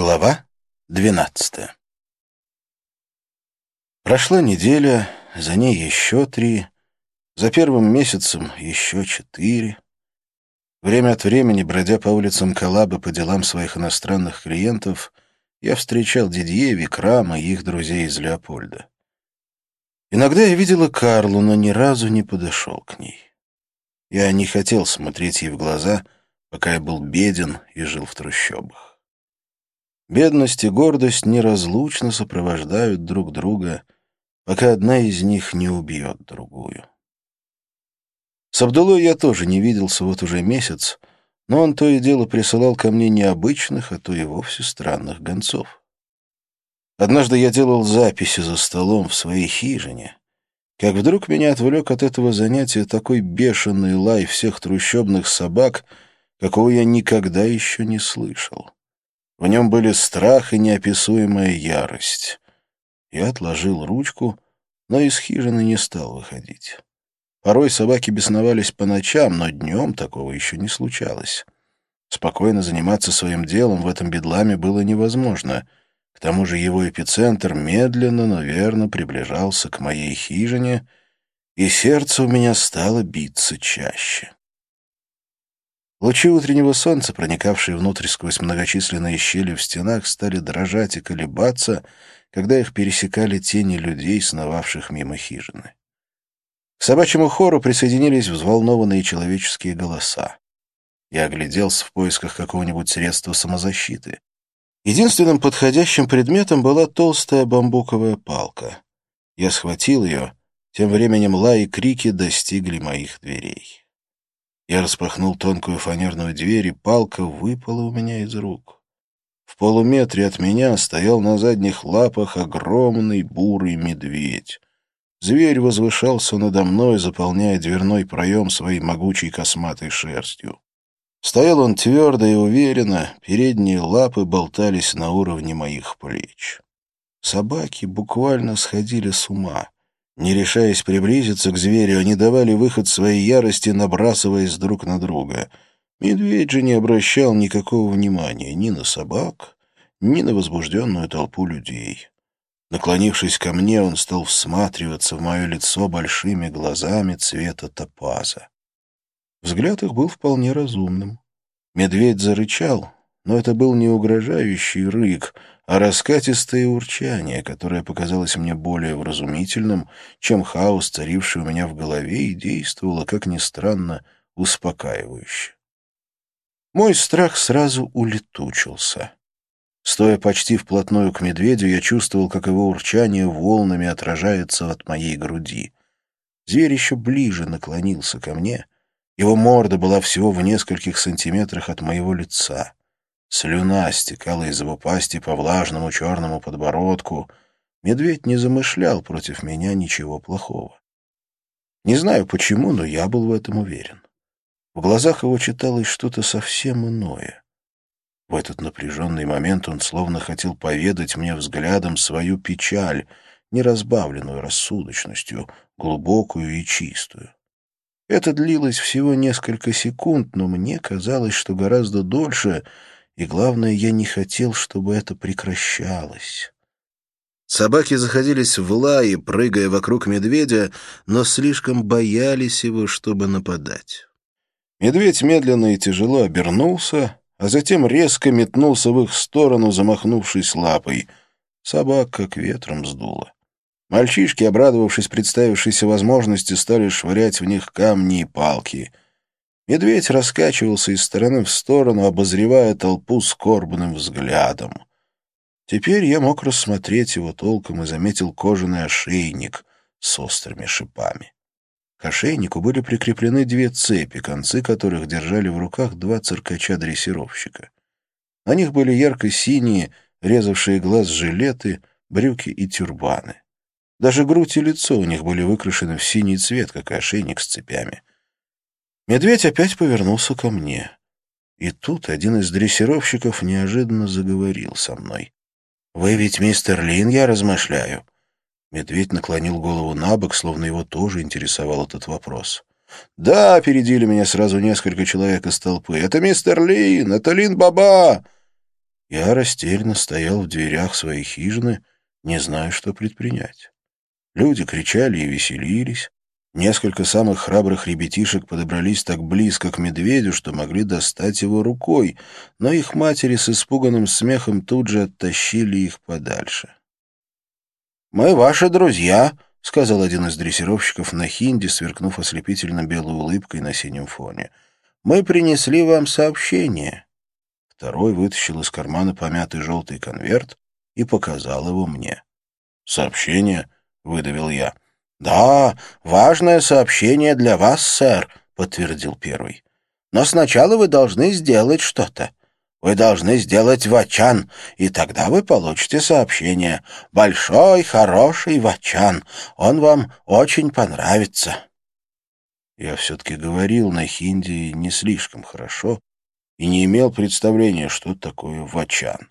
Глава двенадцатая Прошла неделя, за ней еще три, за первым месяцем еще четыре. Время от времени, бродя по улицам Калабы по делам своих иностранных клиентов, я встречал Дидье, Викрама и их друзей из Леопольда. Иногда я видела Карлу, но ни разу не подошел к ней. Я не хотел смотреть ей в глаза, пока я был беден и жил в трущобах. Бедность и гордость неразлучно сопровождают друг друга, пока одна из них не убьет другую. С Абдулой я тоже не виделся вот уже месяц, но он то и дело присылал ко мне необычных, а то и вовсе странных гонцов. Однажды я делал записи за столом в своей хижине, как вдруг меня отвлек от этого занятия такой бешеный лай всех трущобных собак, какого я никогда еще не слышал. В нем были страх и неописуемая ярость. Я отложил ручку, но из хижины не стал выходить. Порой собаки бесновались по ночам, но днем такого еще не случалось. Спокойно заниматься своим делом в этом бедламе было невозможно. К тому же его эпицентр медленно, но верно приближался к моей хижине, и сердце у меня стало биться чаще. Лучи утреннего солнца, проникавшие внутрь сквозь многочисленные щели в стенах, стали дрожать и колебаться, когда их пересекали тени людей, сновавших мимо хижины. К собачьему хору присоединились взволнованные человеческие голоса. Я огляделся в поисках какого-нибудь средства самозащиты. Единственным подходящим предметом была толстая бамбуковая палка. Я схватил ее, тем временем лай и крики достигли моих дверей. Я распахнул тонкую фанерную дверь, и палка выпала у меня из рук. В полуметре от меня стоял на задних лапах огромный бурый медведь. Зверь возвышался надо мной, заполняя дверной проем своей могучей косматой шерстью. Стоял он твердо и уверенно, передние лапы болтались на уровне моих плеч. Собаки буквально сходили с ума. Не решаясь приблизиться к зверю, они давали выход своей ярости, набрасываясь друг на друга. Медведь же не обращал никакого внимания ни на собак, ни на возбужденную толпу людей. Наклонившись ко мне, он стал всматриваться в мое лицо большими глазами цвета топаза. Взгляд их был вполне разумным. Медведь зарычал, но это был не угрожающий рык, а раскатистое урчание, которое показалось мне более вразумительным, чем хаос, царивший у меня в голове, и действовало, как ни странно, успокаивающе. Мой страх сразу улетучился. Стоя почти вплотную к медведю, я чувствовал, как его урчание волнами отражается от моей груди. Зверь еще ближе наклонился ко мне. Его морда была всего в нескольких сантиметрах от моего лица. Слюна стекала из его пасти по влажному черному подбородку. Медведь не замышлял против меня ничего плохого. Не знаю почему, но я был в этом уверен. В глазах его читалось что-то совсем иное. В этот напряженный момент он словно хотел поведать мне взглядом свою печаль, неразбавленную рассудочностью, глубокую и чистую. Это длилось всего несколько секунд, но мне казалось, что гораздо дольше — и главное, я не хотел, чтобы это прекращалось. Собаки заходились в лае, прыгая вокруг медведя, но слишком боялись его, чтобы нападать. Медведь медленно и тяжело обернулся, а затем резко метнулся в их сторону, замахнувшись лапой. Собак как ветром сдуло. Мальчишки, обрадовавшись представившейся возможности, стали швырять в них камни и палки — Медведь раскачивался из стороны в сторону, обозревая толпу скорбным взглядом. Теперь я мог рассмотреть его толком и заметил кожаный ошейник с острыми шипами. К ошейнику были прикреплены две цепи, концы которых держали в руках два циркача-дрессировщика. На них были ярко-синие, резавшие глаз жилеты, брюки и тюрбаны. Даже грудь и лицо у них были выкрашены в синий цвет, как и ошейник с цепями. Медведь опять повернулся ко мне. И тут один из дрессировщиков неожиданно заговорил со мной. «Вы ведь мистер Лин, я размышляю». Медведь наклонил голову на бок, словно его тоже интересовал этот вопрос. «Да», — опередили меня сразу несколько человек из толпы. «Это мистер Лин! Это Лин Баба!» Я растерянно стоял в дверях своей хижины, не зная, что предпринять. Люди кричали и веселились. Несколько самых храбрых ребятишек подобрались так близко к медведю, что могли достать его рукой, но их матери с испуганным смехом тут же оттащили их подальше. «Мы ваши друзья», — сказал один из дрессировщиков на хинди, сверкнув ослепительно белой улыбкой на синем фоне. «Мы принесли вам сообщение». Второй вытащил из кармана помятый желтый конверт и показал его мне. «Сообщение?» — выдавил я. «Да, важное сообщение для вас, сэр», — подтвердил первый. «Но сначала вы должны сделать что-то. Вы должны сделать вачан, и тогда вы получите сообщение. Большой, хороший вачан. Он вам очень понравится». Я все-таки говорил на хинди не слишком хорошо и не имел представления, что такое вачан.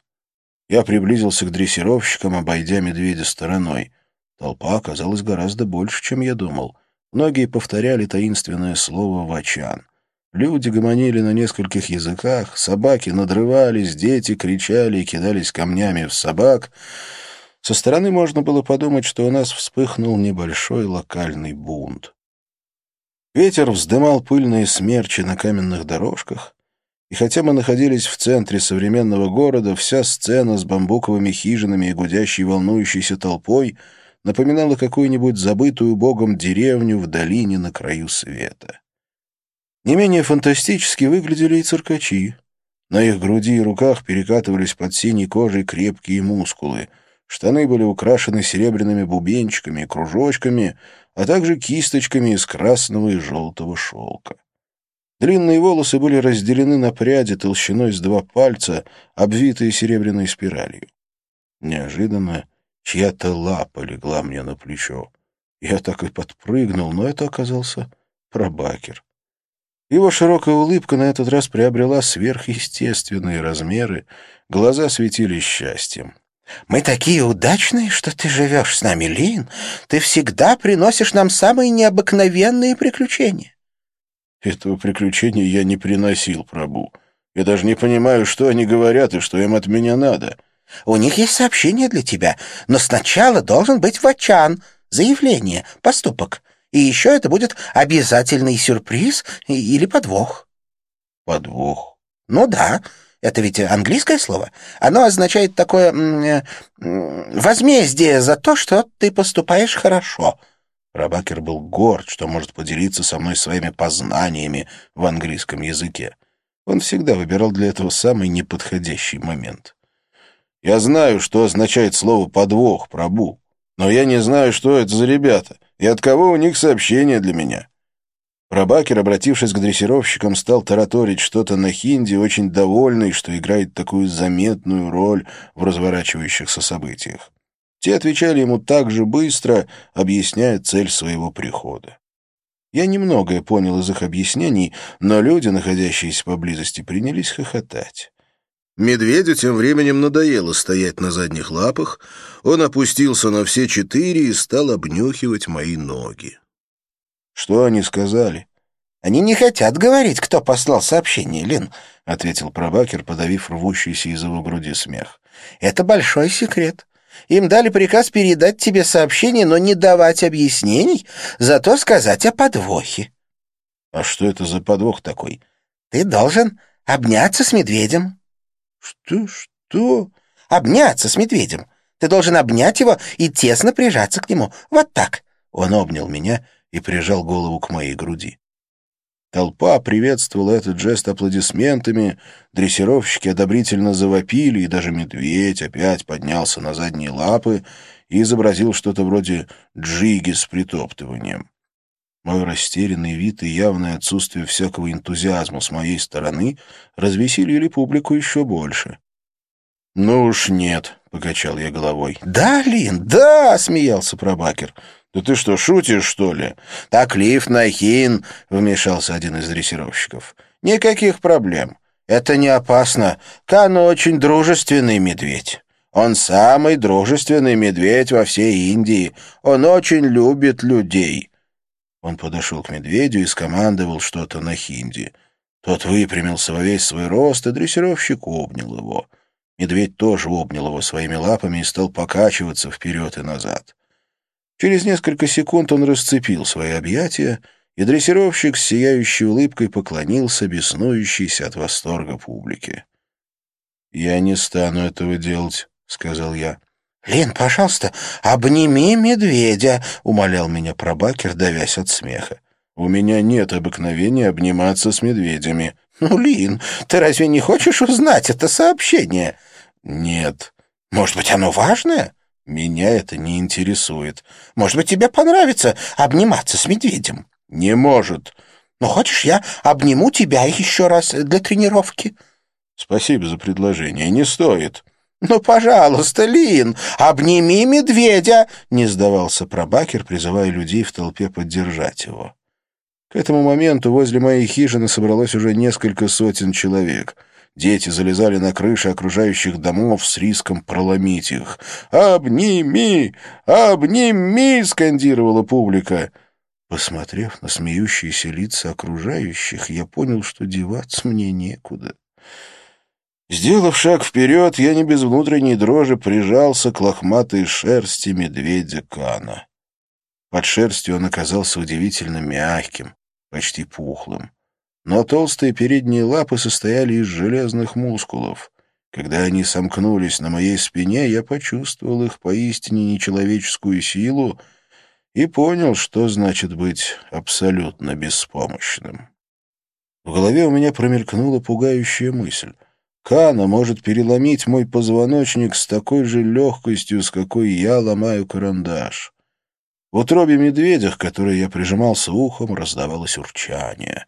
Я приблизился к дрессировщикам, обойдя медведя стороной. Толпа оказалась гораздо больше, чем я думал. Многие повторяли таинственное слово «вачан». Люди гомонили на нескольких языках, собаки надрывались, дети кричали и кидались камнями в собак. Со стороны можно было подумать, что у нас вспыхнул небольшой локальный бунт. Ветер вздымал пыльные смерчи на каменных дорожках, и хотя мы находились в центре современного города, вся сцена с бамбуковыми хижинами и гудящей волнующейся толпой напоминала какую-нибудь забытую богом деревню в долине на краю света. Не менее фантастически выглядели и циркачи. На их груди и руках перекатывались под синей кожей крепкие мускулы. Штаны были украшены серебряными бубенчиками и кружочками, а также кисточками из красного и желтого шелка. Длинные волосы были разделены на пряди толщиной с два пальца, обвитые серебряной спиралью. Неожиданно чья-то лапа легла мне на плечо. Я так и подпрыгнул, но это оказался пробакер. Его широкая улыбка на этот раз приобрела сверхъестественные размеры, глаза светились счастьем. «Мы такие удачные, что ты живешь с нами, Лин. Ты всегда приносишь нам самые необыкновенные приключения. Этого приключения я не приносил, Прабу. Я даже не понимаю, что они говорят и что им от меня надо. У них есть сообщение для тебя, но сначала должен быть вачан, заявление, поступок. И еще это будет обязательный сюрприз или подвох. Подвох? Ну да, это ведь английское слово. Оно означает такое э, возмездие за то, что ты поступаешь хорошо. Рабакер был горд, что может поделиться со мной своими познаниями в английском языке. Он всегда выбирал для этого самый неподходящий момент. «Я знаю, что означает слово «подвох», «пробу», но я не знаю, что это за ребята и от кого у них сообщение для меня». Рабакер, обратившись к дрессировщикам, стал тараторить что-то на хинди, очень довольный, что играет такую заметную роль в разворачивающихся событиях. Те отвечали ему так же быстро, объясняя цель своего прихода. Я немногое понял из их объяснений, но люди, находящиеся поблизости, принялись хохотать. Медведю тем временем надоело стоять на задних лапах, он опустился на все четыре и стал обнюхивать мои ноги. «Что они сказали?» «Они не хотят говорить, кто послал сообщение, Лин», — ответил пробакер, подавив рвущийся из его груди смех. «Это большой секрет. Им дали приказ передать тебе сообщение, но не давать объяснений, зато сказать о подвохе». «А что это за подвох такой?» «Ты должен обняться с медведем». «Что? Что?» «Обняться с медведем. Ты должен обнять его и тесно прижаться к нему. Вот так». Он обнял меня и прижал голову к моей груди. Толпа приветствовала этот жест аплодисментами, дрессировщики одобрительно завопили, и даже медведь опять поднялся на задние лапы и изобразил что-то вроде джиги с притоптыванием. Мой растерянный вид и явное отсутствие всякого энтузиазма с моей стороны развеселили публику еще больше. «Ну уж нет», — покачал я головой. «Да, Лин, да!» — смеялся пробакер. «Да ты что, шутишь, что ли?» «Так, Лиф Нахин», — вмешался один из дрессировщиков. «Никаких проблем. Это не опасно. Кану очень дружественный медведь. Он самый дружественный медведь во всей Индии. Он очень любит людей». Он подошел к медведю и скомандовал что-то на хинди. Тот выпрямился во весь свой рост, и дрессировщик обнял его. Медведь тоже обнял его своими лапами и стал покачиваться вперед и назад. Через несколько секунд он расцепил свои объятия, и дрессировщик с сияющей улыбкой поклонился беснующейся от восторга публике. «Я не стану этого делать», — сказал я. «Лин, пожалуйста, обними медведя», — умолял меня пробакер, давясь от смеха. «У меня нет обыкновения обниматься с медведями». «Ну, Лин, ты разве не хочешь узнать это сообщение?» «Нет». «Может быть, оно важное?» «Меня это не интересует». «Может быть, тебе понравится обниматься с медведем?» «Не может». «Ну, хочешь, я обниму тебя еще раз для тренировки?» «Спасибо за предложение. Не стоит». «Ну, пожалуйста, Лин, обними медведя!» — не сдавался пробакер, призывая людей в толпе поддержать его. К этому моменту возле моей хижины собралось уже несколько сотен человек. Дети залезали на крыши окружающих домов с риском проломить их. «Обними! Обними!» — скандировала публика. Посмотрев на смеющиеся лица окружающих, я понял, что деваться мне некуда. Сделав шаг вперед, я не без внутренней дрожи прижался к лохматой шерсти медведя Кана. Под шерстью он оказался удивительно мягким, почти пухлым. Но толстые передние лапы состояли из железных мускулов. Когда они сомкнулись на моей спине, я почувствовал их поистине нечеловеческую силу — и понял, что значит быть абсолютно беспомощным. В голове у меня промелькнула пугающая мысль. Кана может переломить мой позвоночник с такой же легкостью, с какой я ломаю карандаш. В утробе медведя, к которой я прижимался ухом, раздавалось урчание.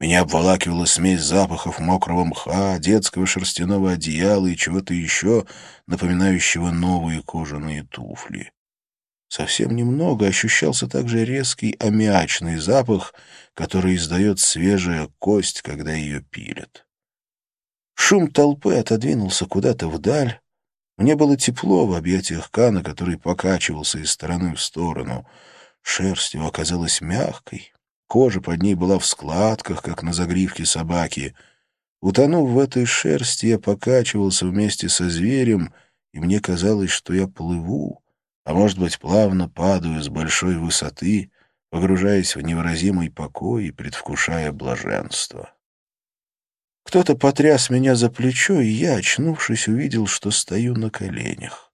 Меня обволакивала смесь запахов мокрого мха, детского шерстяного одеяла и чего-то еще, напоминающего новые кожаные туфли. Совсем немного ощущался также резкий аммиачный запах, который издает свежая кость, когда ее пилят. Шум толпы отодвинулся куда-то вдаль. Мне было тепло в объятиях Кана, который покачивался из стороны в сторону. Шерсть его оказалась мягкой, кожа под ней была в складках, как на загривке собаки. Утонув в этой шерсти, я покачивался вместе со зверем, и мне казалось, что я плыву, а может быть, плавно падаю с большой высоты, погружаясь в невыразимый покой и предвкушая блаженство. Кто-то потряс меня за плечо, и я, очнувшись, увидел, что стою на коленях.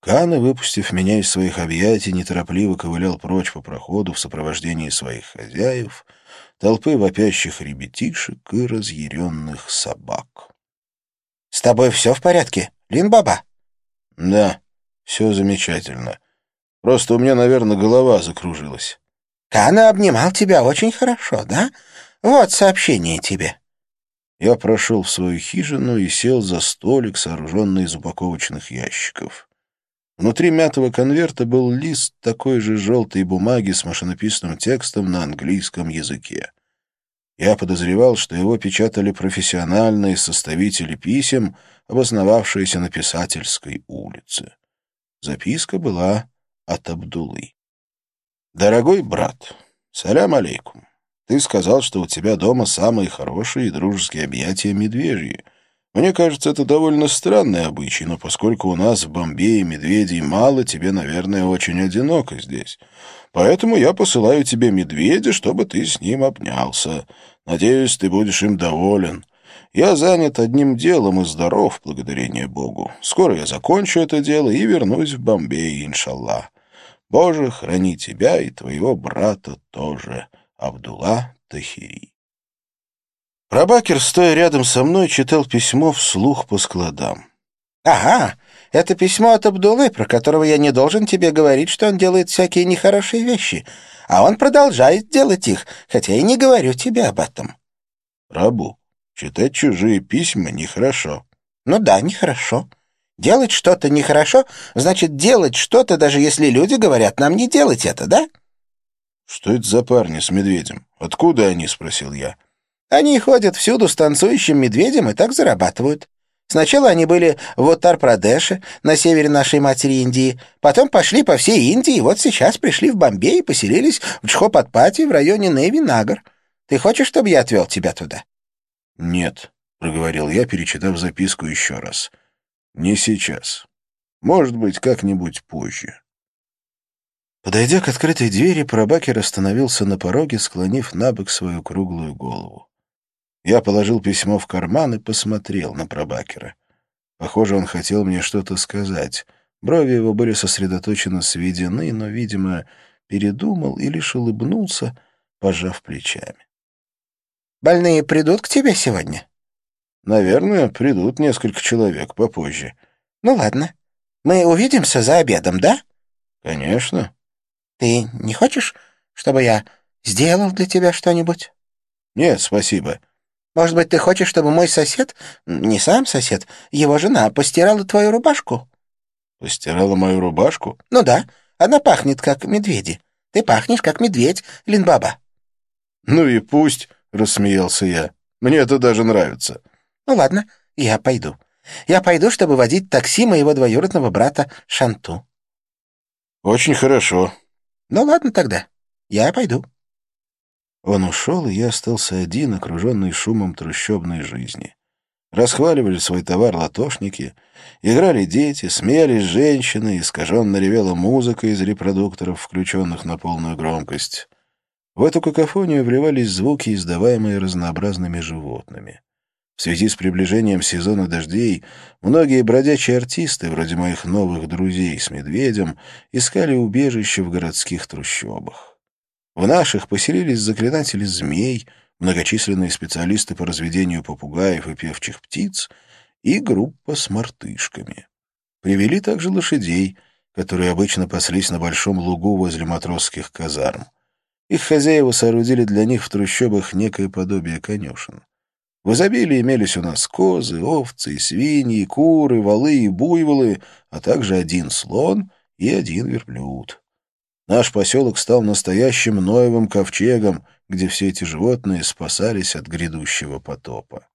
Кана, выпустив меня из своих объятий, неторопливо ковылял прочь по проходу в сопровождении своих хозяев, толпы вопящих ребятишек и разъяренных собак. — С тобой все в порядке, Лин-баба? — Да, все замечательно. Просто у меня, наверное, голова закружилась. Кана обнимал тебя очень хорошо, да? Вот сообщение тебе. Я прошел в свою хижину и сел за столик, сооруженный из упаковочных ящиков. Внутри мятого конверта был лист такой же желтой бумаги с машинописным текстом на английском языке. Я подозревал, что его печатали профессиональные составители писем, обосновавшиеся на Писательской улице. Записка была от Абдулы. «Дорогой брат, салям алейкум. Ты сказал, что у тебя дома самые хорошие и дружеские объятия медвежьи. Мне кажется, это довольно странный обычай, но поскольку у нас в Бомбее медведей мало, тебе, наверное, очень одиноко здесь. Поэтому я посылаю тебе медведя, чтобы ты с ним обнялся. Надеюсь, ты будешь им доволен. Я занят одним делом и здоров, благодарение Богу. Скоро я закончу это дело и вернусь в Бомбей, иншаллах. Боже, храни тебя и твоего брата тоже, Абдулла Тахири. Рабакер, стоя рядом со мной, читал письмо вслух по складам. «Ага, это письмо от Абдулы, про которого я не должен тебе говорить, что он делает всякие нехорошие вещи, а он продолжает делать их, хотя и не говорю тебе об этом». «Рабу, Читать чужие письма нехорошо. Ну да, нехорошо. Делать что-то нехорошо, значит делать что-то, даже если люди говорят нам не делать это, да? Что это за парни с медведем? Откуда они, спросил я. Они ходят всюду с танцующим медведем и так зарабатывают. Сначала они были в Уттар-Прадеше, на севере нашей матери Индии, потом пошли по всей Индии, и вот сейчас пришли в Бомбей и поселились в Чхопатпати в районе Неви-Нагар. Ты хочешь, чтобы я отвел тебя туда? «Нет», — проговорил я, перечитав записку еще раз. Не сейчас. Может быть, как-нибудь позже. Подойдя к открытой двери, Пробакер остановился на пороге, склонив на бок свою круглую голову. Я положил письмо в карман и посмотрел на Пробакера. Похоже, он хотел мне что-то сказать. Брови его были сосредоточенно сведены, но, видимо, передумал и лишь улыбнулся, пожав плечами. «Больные придут к тебе сегодня?» «Наверное, придут несколько человек попозже». «Ну ладно. Мы увидимся за обедом, да?» «Конечно». «Ты не хочешь, чтобы я сделал для тебя что-нибудь?» «Нет, спасибо». «Может быть, ты хочешь, чтобы мой сосед, не сам сосед, его жена, постирала твою рубашку?» «Постирала мою рубашку?» «Ну да, она пахнет, как медведи. Ты пахнешь, как медведь, Линбаба». «Ну и пусть», — рассмеялся я. «Мне это даже нравится». «Ну ладно, я пойду. Я пойду, чтобы водить такси моего двоюродного брата Шанту». «Очень хорошо». «Ну ладно тогда, я пойду». Он ушел, и я остался один, окруженный шумом трущобной жизни. Расхваливали свой товар латошники, играли дети, смеялись женщины, искаженно ревела музыка из репродукторов, включенных на полную громкость. В эту какофонию вливались звуки, издаваемые разнообразными животными. В связи с приближением сезона дождей многие бродячие артисты, вроде моих новых друзей с медведем, искали убежище в городских трущобах. В наших поселились заклинатели змей, многочисленные специалисты по разведению попугаев и певчих птиц и группа с мартышками. Привели также лошадей, которые обычно паслись на большом лугу возле матросских казарм. Их хозяева соорудили для них в трущобах некое подобие конюшен. В изобилии имелись у нас козы, овцы, свиньи, куры, валы и буйволы, а также один слон и один верблюд. Наш поселок стал настоящим Ноевым ковчегом, где все эти животные спасались от грядущего потопа.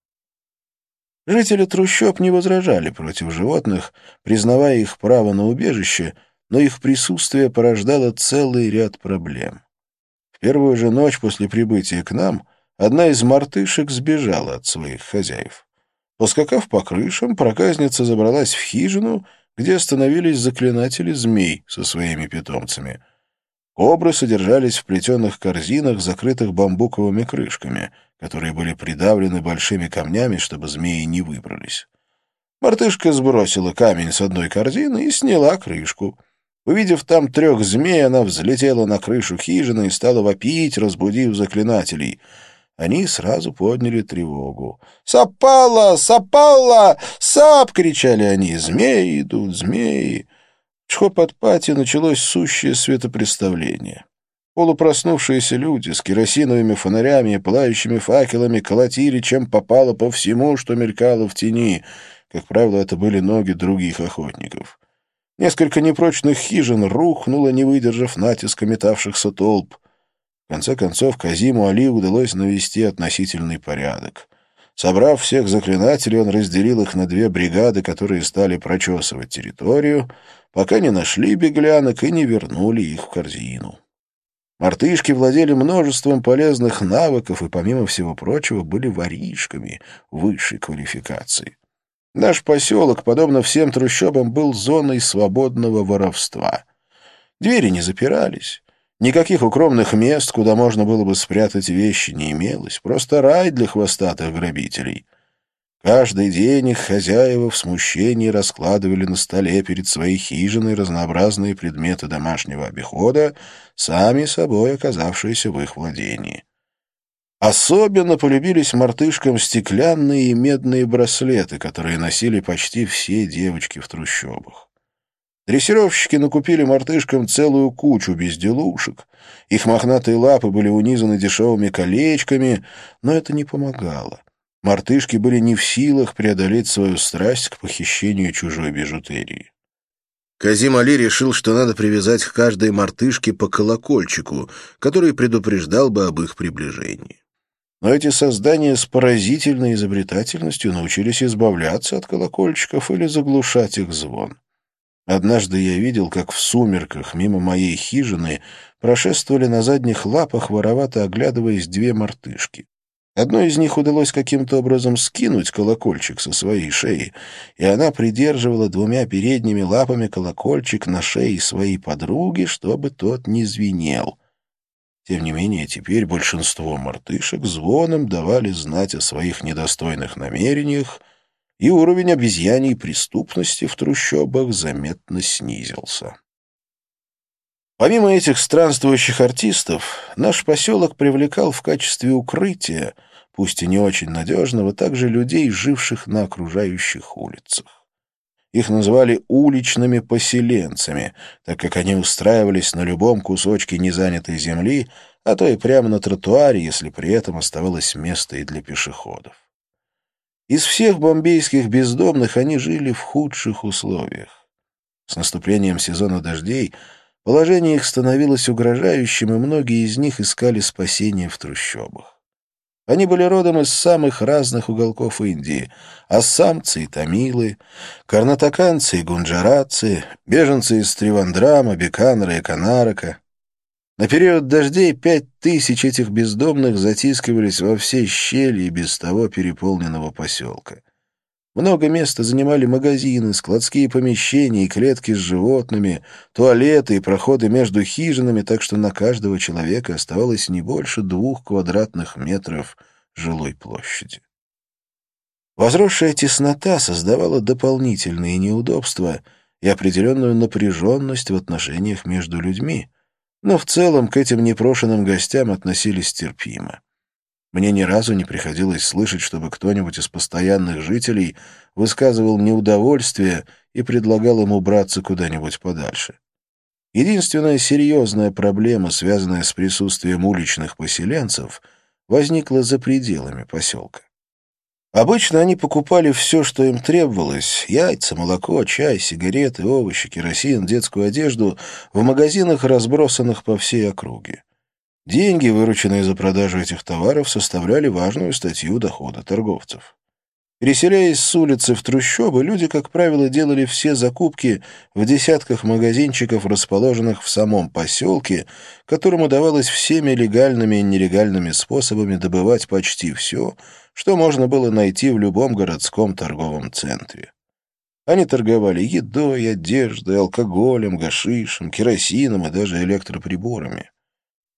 Жители трущоб не возражали против животных, признавая их право на убежище, но их присутствие порождало целый ряд проблем первую же ночь после прибытия к нам одна из мартышек сбежала от своих хозяев. Поскакав по крышам, проказница забралась в хижину, где остановились заклинатели змей со своими питомцами. Кобры содержались в плетеных корзинах, закрытых бамбуковыми крышками, которые были придавлены большими камнями, чтобы змеи не выбрались. Мартышка сбросила камень с одной корзины и сняла крышку — Увидев там трех змей, она взлетела на крышу хижины и стала вопить, разбудив заклинателей. Они сразу подняли тревогу. «Сапала! Сапала! Сап!» — кричали они. «Змеи идут, змеи!» В началось сущее светопреставление. Полупроснувшиеся люди с керосиновыми фонарями и пылающими факелами колотили, чем попало по всему, что мелькало в тени. Как правило, это были ноги других охотников. Несколько непрочных хижин рухнуло, не выдержав натиска метавшихся толп. В конце концов, Казиму Али удалось навести относительный порядок. Собрав всех заклинателей, он разделил их на две бригады, которые стали прочесывать территорию, пока не нашли беглянок и не вернули их в корзину. Мартышки владели множеством полезных навыков и, помимо всего прочего, были воришками высшей квалификации. Наш поселок, подобно всем трущобам, был зоной свободного воровства. Двери не запирались. Никаких укромных мест, куда можно было бы спрятать вещи, не имелось. Просто рай для хвостатых грабителей. Каждый день их хозяева в смущении раскладывали на столе перед своей хижиной разнообразные предметы домашнего обихода, сами собой оказавшиеся в их владении. Особенно полюбились мартышкам стеклянные и медные браслеты, которые носили почти все девочки в трущобах. Дрессировщики накупили мартышкам целую кучу безделушек. Их мохнатые лапы были унизаны дешевыми колечками, но это не помогало. Мартышки были не в силах преодолеть свою страсть к похищению чужой бижутерии. Казим Али решил, что надо привязать к каждой мартышке по колокольчику, который предупреждал бы об их приближении. Но эти создания с поразительной изобретательностью научились избавляться от колокольчиков или заглушать их звон. Однажды я видел, как в сумерках мимо моей хижины прошествовали на задних лапах, воровато оглядываясь две мартышки. Одной из них удалось каким-то образом скинуть колокольчик со своей шеи, и она придерживала двумя передними лапами колокольчик на шее своей подруги, чтобы тот не звенел. Тем не менее, теперь большинство мартышек звоном давали знать о своих недостойных намерениях, и уровень обезьяньей преступности в трущобах заметно снизился. Помимо этих странствующих артистов, наш поселок привлекал в качестве укрытия, пусть и не очень надежного, также людей, живших на окружающих улицах. Их называли уличными поселенцами, так как они устраивались на любом кусочке незанятой земли, а то и прямо на тротуаре, если при этом оставалось место и для пешеходов. Из всех бомбейских бездомных они жили в худших условиях. С наступлением сезона дождей – Положение их становилось угрожающим, и многие из них искали спасения в трущобах. Они были родом из самых разных уголков Индии — ассамцы и тамилы, карнатаканцы и гунджаратцы, беженцы из Тривандрама, Беканера и Канарака. На период дождей пять тысяч этих бездомных затискивались во все щели и без того переполненного поселка. Много места занимали магазины, складские помещения и клетки с животными, туалеты и проходы между хижинами, так что на каждого человека оставалось не больше двух квадратных метров жилой площади. Возросшая теснота создавала дополнительные неудобства и определенную напряженность в отношениях между людьми, но в целом к этим непрошенным гостям относились терпимо. Мне ни разу не приходилось слышать, чтобы кто-нибудь из постоянных жителей высказывал неудовольствие и предлагал им убраться куда-нибудь подальше. Единственная серьезная проблема, связанная с присутствием уличных поселенцев, возникла за пределами поселка. Обычно они покупали все, что им требовалось — яйца, молоко, чай, сигареты, овощи, керосин, детскую одежду — в магазинах, разбросанных по всей округе. Деньги, вырученные за продажу этих товаров, составляли важную статью дохода торговцев. Переселяясь с улицы в трущобы, люди, как правило, делали все закупки в десятках магазинчиков, расположенных в самом поселке, которым удавалось всеми легальными и нелегальными способами добывать почти все, что можно было найти в любом городском торговом центре. Они торговали едой, одеждой, алкоголем, гашишем, керосином и даже электроприборами.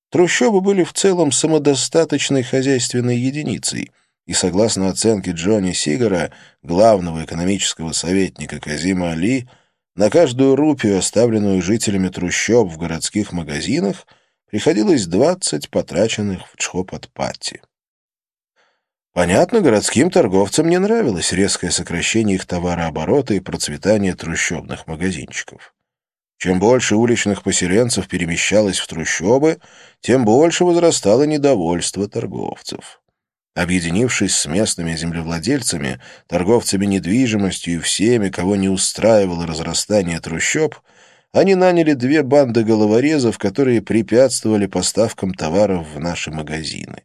Трущобы были в целом самодостаточной хозяйственной единицей, и, согласно оценке Джонни Сигара, главного экономического советника Казима Али, на каждую рупию, оставленную жителями трущоб в городских магазинах, приходилось 20 потраченных в Чхопатпати. Понятно, городским торговцам не нравилось резкое сокращение их товарооборота и процветание трущобных магазинчиков. Чем больше уличных поселенцев перемещалось в трущобы, тем больше возрастало недовольство торговцев. Объединившись с местными землевладельцами, торговцами недвижимостью и всеми, кого не устраивало разрастание трущоб, они наняли две банды головорезов, которые препятствовали поставкам товаров в наши магазины.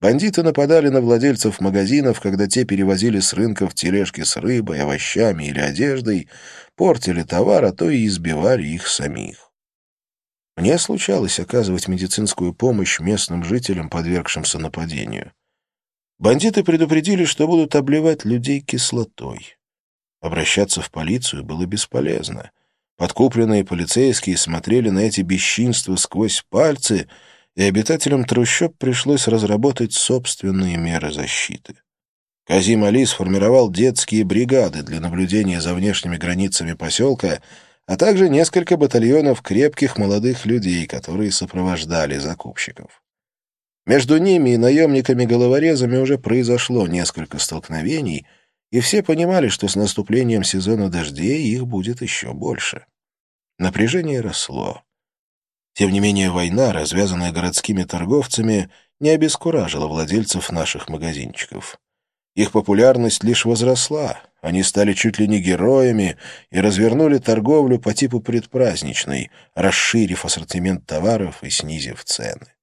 Бандиты нападали на владельцев магазинов, когда те перевозили с рынков тележки с рыбой, овощами или одеждой, портили товар, а то и избивали их самих. Мне случалось оказывать медицинскую помощь местным жителям, подвергшимся нападению. Бандиты предупредили, что будут обливать людей кислотой. Обращаться в полицию было бесполезно. Подкупленные полицейские смотрели на эти бесчинства сквозь пальцы — и обитателям трущоб пришлось разработать собственные меры защиты. Казим Али сформировал детские бригады для наблюдения за внешними границами поселка, а также несколько батальонов крепких молодых людей, которые сопровождали закупщиков. Между ними и наемниками-головорезами уже произошло несколько столкновений, и все понимали, что с наступлением сезона дождей их будет еще больше. Напряжение росло. Тем не менее, война, развязанная городскими торговцами, не обескуражила владельцев наших магазинчиков. Их популярность лишь возросла, они стали чуть ли не героями и развернули торговлю по типу предпраздничной, расширив ассортимент товаров и снизив цены.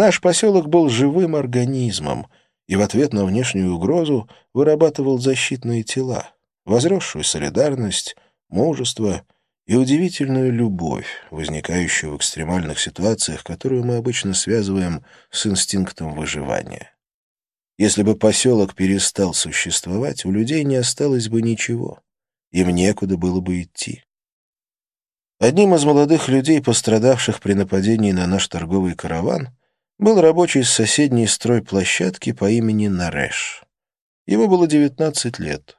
Наш поселок был живым организмом и в ответ на внешнюю угрозу вырабатывал защитные тела, возросшую солидарность, мужество — и удивительную любовь, возникающую в экстремальных ситуациях, которую мы обычно связываем с инстинктом выживания. Если бы поселок перестал существовать, у людей не осталось бы ничего. Им некуда было бы идти. Одним из молодых людей, пострадавших при нападении на наш торговый караван, был рабочий с соседней стройплощадки по имени Нареш. Ему было 19 лет.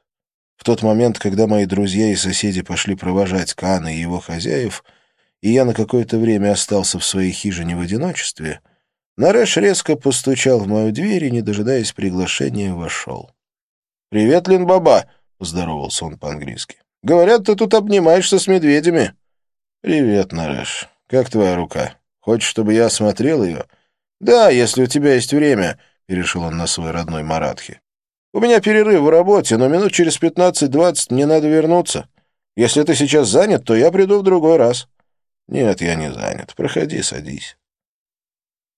В тот момент, когда мои друзья и соседи пошли провожать Кана и его хозяев, и я на какое-то время остался в своей хижине в одиночестве, Нареш резко постучал в мою дверь и, не дожидаясь приглашения, вошел. «Привет, Линбаба!» — поздоровался он по-английски. «Говорят, ты тут обнимаешься с медведями». «Привет, Нареш. Как твоя рука? Хочешь, чтобы я осмотрел ее?» «Да, если у тебя есть время», — перешел он на свой родной Маратхи. «У меня перерыв в работе, но минут через пятнадцать-двадцать мне надо вернуться. Если ты сейчас занят, то я приду в другой раз». «Нет, я не занят. Проходи, садись».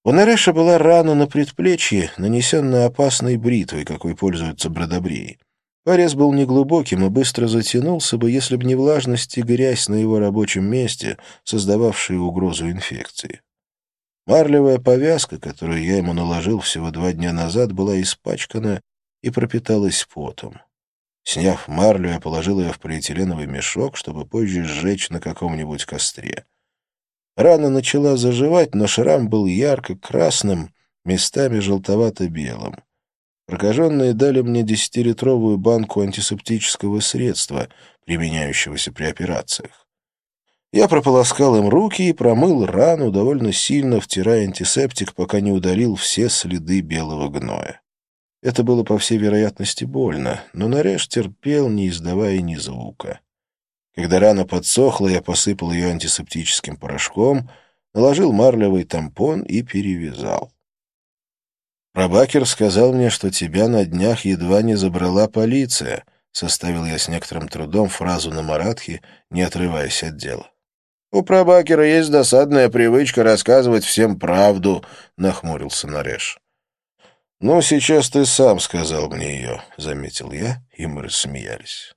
У Нареша была рана на предплечье, нанесенная опасной бритвой, какой пользуются бродобреи. Порез был неглубоким и быстро затянулся бы, если бы не влажность и грязь на его рабочем месте, создававшие угрозу инфекции. Марлевая повязка, которую я ему наложил всего два дня назад, была испачкана и пропиталась потом. Сняв марлю, я положил ее в полиэтиленовый мешок, чтобы позже сжечь на каком-нибудь костре. Рана начала заживать, но шрам был ярко-красным, местами желтовато-белым. Прокаженные дали мне десятилитровую банку антисептического средства, применяющегося при операциях. Я прополоскал им руки и промыл рану, довольно сильно втирая антисептик, пока не удалил все следы белого гноя. Это было, по всей вероятности, больно, но Нареш терпел, не издавая ни звука. Когда рана подсохла, я посыпал ее антисептическим порошком, наложил марлевый тампон и перевязал. «Рабакер сказал мне, что тебя на днях едва не забрала полиция», — составил я с некоторым трудом фразу на маратхе, не отрываясь от дела. «У Прабакера есть досадная привычка рассказывать всем правду», — нахмурился Нареш. «Ну, сейчас ты сам сказал мне ее», — заметил я, и мы рассмеялись.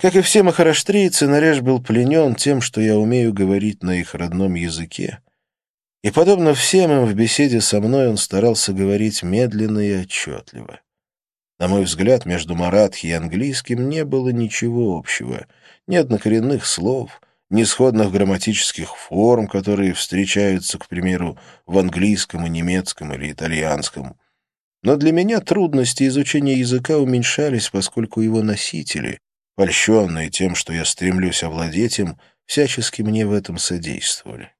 Как и все махараштрийцы, Нареш был пленен тем, что я умею говорить на их родном языке, и, подобно всем им, в беседе со мной он старался говорить медленно и отчетливо. На мой взгляд, между маратхи и английским не было ничего общего, ни однокоренных слов, ни сходных грамматических форм, которые встречаются, к примеру, в английском и немецком или итальянском. Но для меня трудности изучения языка уменьшались, поскольку его носители, польщенные тем, что я стремлюсь овладеть им, всячески мне в этом содействовали.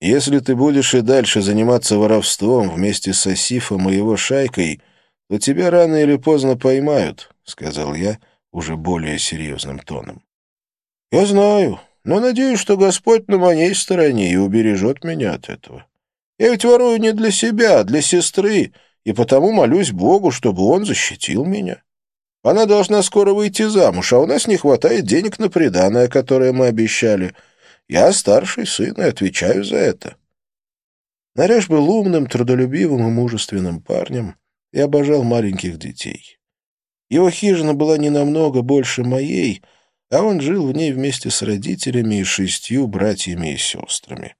Если ты будешь и дальше заниматься воровством вместе с Асифом и его шайкой, то тебя рано или поздно поймают», — сказал я уже более серьезным тоном. «Я знаю, но надеюсь, что Господь на моей стороне и убережет меня от этого. Я ведь ворую не для себя, а для сестры, и потому молюсь Богу, чтобы Он защитил меня. Она должна скоро выйти замуж, а у нас не хватает денег на приданое, которое мы обещали». Я старший сын и отвечаю за это. Наряж был умным, трудолюбивым и мужественным парнем и обожал маленьких детей. Его хижина была не намного больше моей, а он жил в ней вместе с родителями и шестью братьями и сестрами.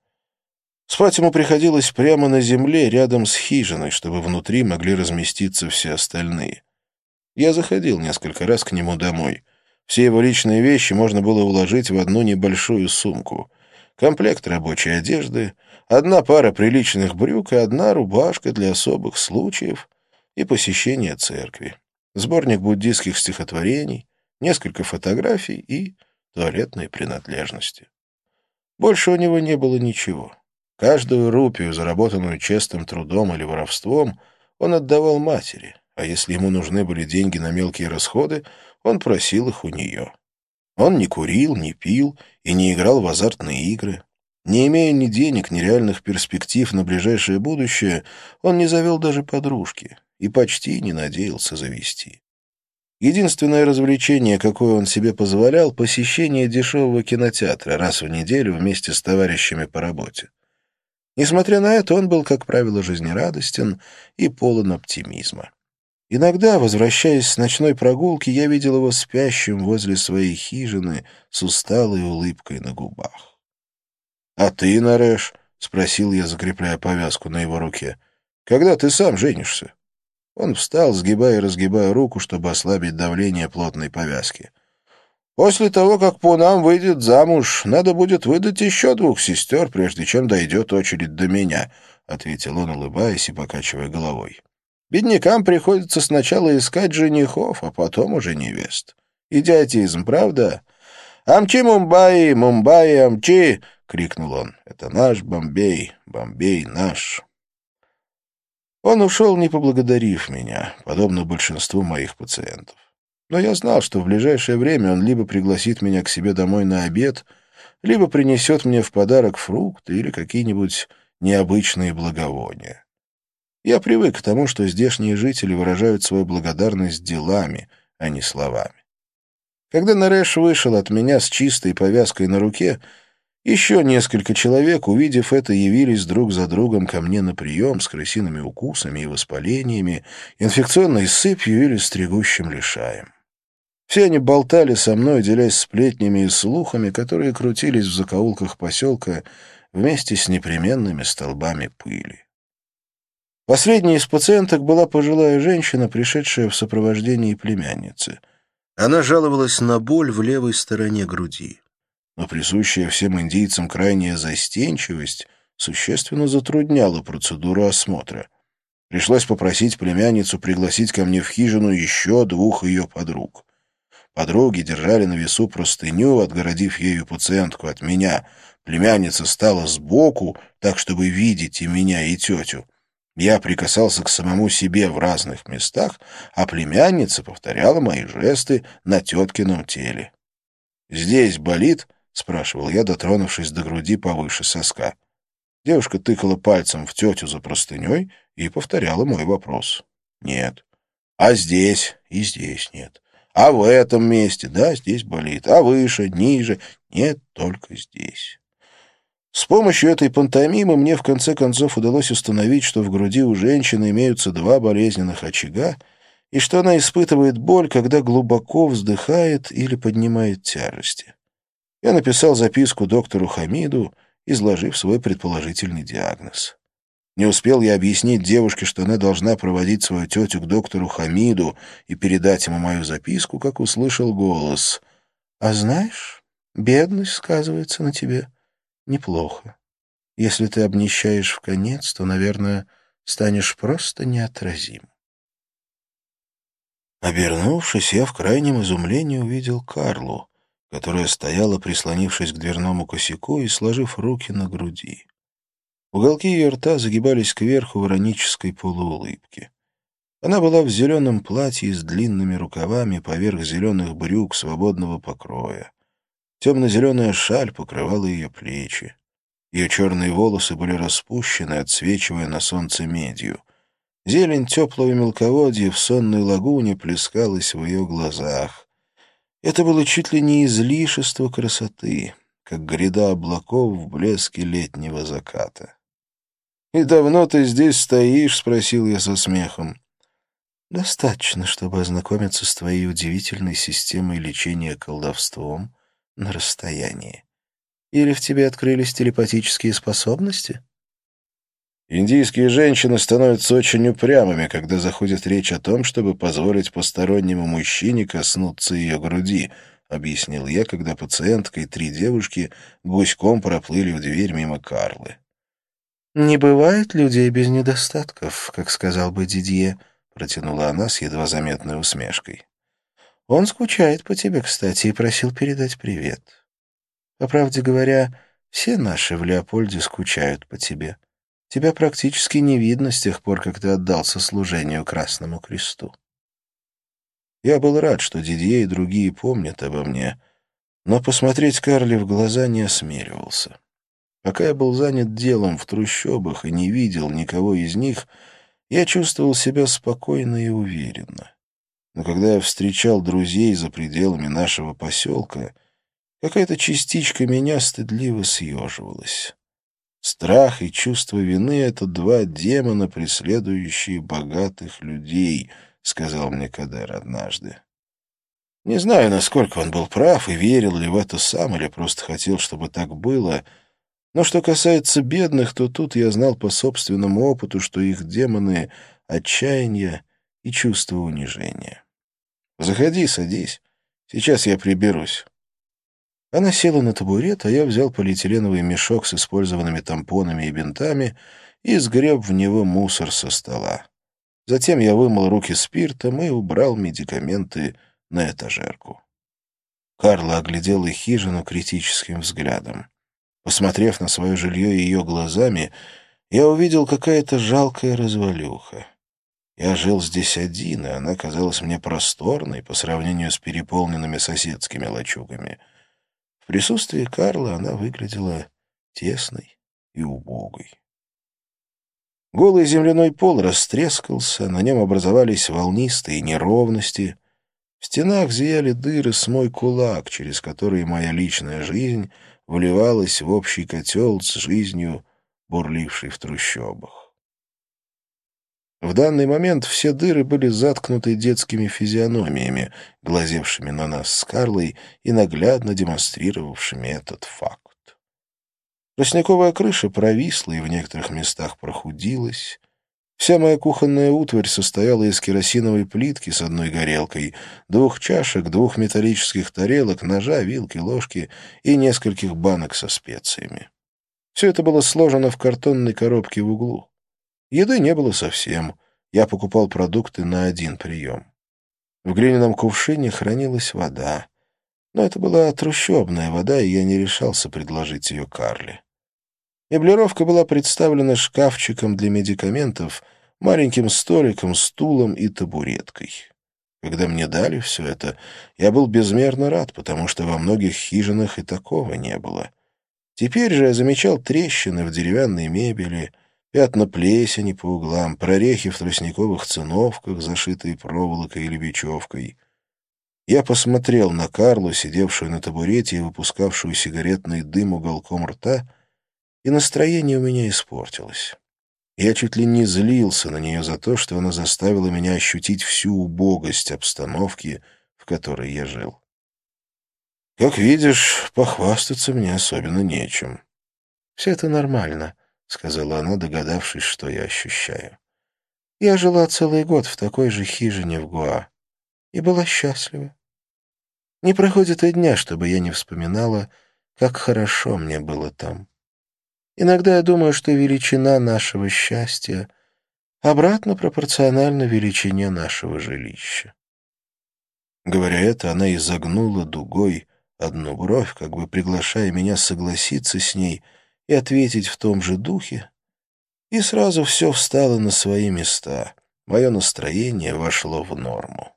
Спать ему приходилось прямо на земле, рядом с хижиной, чтобы внутри могли разместиться все остальные. Я заходил несколько раз к нему домой — все его личные вещи можно было уложить в одну небольшую сумку. Комплект рабочей одежды, одна пара приличных брюк и одна рубашка для особых случаев и посещения церкви. Сборник буддийских стихотворений, несколько фотографий и туалетные принадлежности. Больше у него не было ничего. Каждую рупию, заработанную честным трудом или воровством, он отдавал матери, а если ему нужны были деньги на мелкие расходы, он просил их у нее. Он не курил, не пил и не играл в азартные игры. Не имея ни денег, ни реальных перспектив на ближайшее будущее, он не завел даже подружки и почти не надеялся завести. Единственное развлечение, какое он себе позволял, посещение дешевого кинотеатра раз в неделю вместе с товарищами по работе. Несмотря на это, он был, как правило, жизнерадостен и полон оптимизма. Иногда, возвращаясь с ночной прогулки, я видел его спящим возле своей хижины с усталой улыбкой на губах. — А ты, Нареш? — спросил я, закрепляя повязку на его руке. Когда ты сам женишься?» Он встал, сгибая и разгибая руку, чтобы ослабить давление плотной повязки. «После того, как Пунам выйдет замуж, надо будет выдать еще двух сестер, прежде чем дойдет очередь до меня», — ответил он, улыбаясь и покачивая головой. «Беднякам приходится сначала искать женихов, а потом уже невест. Идиотизм, правда?» «Амчи Мумбаи, Мумбаи, Амчи!» — крикнул он. «Это наш Бомбей, Бомбей наш!» Он ушел, не поблагодарив меня, подобно большинству моих пациентов. Но я знал, что в ближайшее время он либо пригласит меня к себе домой на обед, либо принесет мне в подарок фрукты или какие-нибудь необычные благовония. Я привык к тому, что здешние жители выражают свою благодарность делами, а не словами. Когда Нарэш вышел от меня с чистой повязкой на руке, еще несколько человек, увидев это, явились друг за другом ко мне на прием с крысиными укусами и воспалениями, инфекционной сыпью или стригущим лишаем. Все они болтали со мной, делясь сплетнями и слухами, которые крутились в закоулках поселка вместе с непременными столбами пыли. Последней из пациенток была пожилая женщина, пришедшая в сопровождении племянницы. Она жаловалась на боль в левой стороне груди но присущая всем индийцам крайняя застенчивость существенно затрудняла процедуру осмотра. Пришлось попросить племянницу пригласить ко мне в хижину еще двух ее подруг. Подруги держали на весу простыню, отгородив ею пациентку от меня. Племянница стала сбоку, так, чтобы видеть и меня, и тетю. Я прикасался к самому себе в разных местах, а племянница повторяла мои жесты на теткином теле. «Здесь болит?» — спрашивал я, дотронувшись до груди повыше соска. Девушка тыкала пальцем в тетю за простыней и повторяла мой вопрос. «Нет». «А здесь?» «И здесь нет». «А в этом месте?» «Да, здесь болит». «А выше? Ниже?» «Нет, только здесь». С помощью этой пантомимы мне в конце концов удалось установить, что в груди у женщины имеются два болезненных очага, и что она испытывает боль, когда глубоко вздыхает или поднимает тяжести. Я написал записку доктору Хамиду, изложив свой предположительный диагноз. Не успел я объяснить девушке, что она должна проводить свою тетю к доктору Хамиду и передать ему мою записку, как услышал голос. «А знаешь, бедность сказывается на тебе неплохо. Если ты обнищаешь в конец, то, наверное, станешь просто неотразим». Обернувшись, я в крайнем изумлении увидел Карлу — которая стояла, прислонившись к дверному косяку и сложив руки на груди. Уголки ее рта загибались кверху в иронической полуулыбке. Она была в зеленом платье с длинными рукавами поверх зеленых брюк свободного покроя. Темно-зеленая шаль покрывала ее плечи. Ее черные волосы были распущены, отсвечивая на солнце медью. Зелень теплого мелководья в сонной лагуне плескалась в ее глазах. Это было чуть ли не излишество красоты, как гряда облаков в блеске летнего заката. «И давно ты здесь стоишь?» — спросил я со смехом. «Достаточно, чтобы ознакомиться с твоей удивительной системой лечения колдовством на расстоянии. Или в тебе открылись телепатические способности?» Индийские женщины становятся очень упрямыми, когда заходит речь о том, чтобы позволить постороннему мужчине коснуться ее груди, — объяснил я, когда пациентка и три девушки гуськом проплыли в дверь мимо Карлы. «Не бывает людей без недостатков, как сказал бы Дидье», — протянула она с едва заметной усмешкой. «Он скучает по тебе, кстати, и просил передать привет. По правде говоря, все наши в Леопольде скучают по тебе». Тебя практически не видно с тех пор, как ты отдался служению Красному Кресту. Я был рад, что Дидье и другие помнят обо мне, но посмотреть Карли в глаза не осмеливался. Пока я был занят делом в трущобах и не видел никого из них, я чувствовал себя спокойно и уверенно. Но когда я встречал друзей за пределами нашего поселка, какая-то частичка меня стыдливо съеживалась. Страх и чувство вины — это два демона, преследующие богатых людей, — сказал мне Кадер однажды. Не знаю, насколько он был прав и верил ли в это сам, или просто хотел, чтобы так было, Но что касается бедных, то тут я знал по собственному опыту, что их демоны — отчаяние и чувство унижения. «Заходи, садись. Сейчас я приберусь». Она села на табурет, а я взял полиэтиленовый мешок с использованными тампонами и бинтами и сгреб в него мусор со стола. Затем я вымыл руки спиртом и убрал медикаменты на этажерку. Карла оглядела хижину критическим взглядом. Посмотрев на свое жилье ее глазами, я увидел какая-то жалкая развалюха. Я жил здесь один, и она казалась мне просторной по сравнению с переполненными соседскими лачугами. В присутствии Карла она выглядела тесной и убогой. Голый земляной пол растрескался, на нем образовались волнистые неровности. В стенах зияли дыры с мой кулак, через которые моя личная жизнь вливалась в общий котел с жизнью, бурлившей в трущобах. В данный момент все дыры были заткнуты детскими физиономиями, глазевшими на нас с Карлой и наглядно демонстрировавшими этот факт. Тростниковая крыша провисла и в некоторых местах прохудилась. Вся моя кухонная утварь состояла из керосиновой плитки с одной горелкой, двух чашек, двух металлических тарелок, ножа, вилки, ложки и нескольких банок со специями. Все это было сложено в картонной коробке в углу. Еды не было совсем. Я покупал продукты на один прием. В глиняном кувшине хранилась вода. Но это была трущобная вода, и я не решался предложить ее Карле. Меблировка была представлена шкафчиком для медикаментов, маленьким столиком, стулом и табуреткой. Когда мне дали все это, я был безмерно рад, потому что во многих хижинах и такого не было. Теперь же я замечал трещины в деревянной мебели, пятна плесени по углам, прорехи в тростниковых циновках, зашитые проволокой или бечевкой. Я посмотрел на Карлу, сидевшую на табурете и выпускавшую сигаретный дым уголком рта, и настроение у меня испортилось. Я чуть ли не злился на нее за то, что она заставила меня ощутить всю убогость обстановки, в которой я жил. Как видишь, похвастаться мне особенно нечем. — Все это нормально, — сказала она, догадавшись, что я ощущаю. Я жила целый год в такой же хижине в Гуа и была счастлива. Не проходит и дня, чтобы я не вспоминала, как хорошо мне было там. Иногда я думаю, что величина нашего счастья обратно пропорциональна величине нашего жилища. Говоря это, она изогнула дугой одну бровь, как бы приглашая меня согласиться с ней и ответить в том же духе, и сразу все встало на свои места. Мое настроение вошло в норму.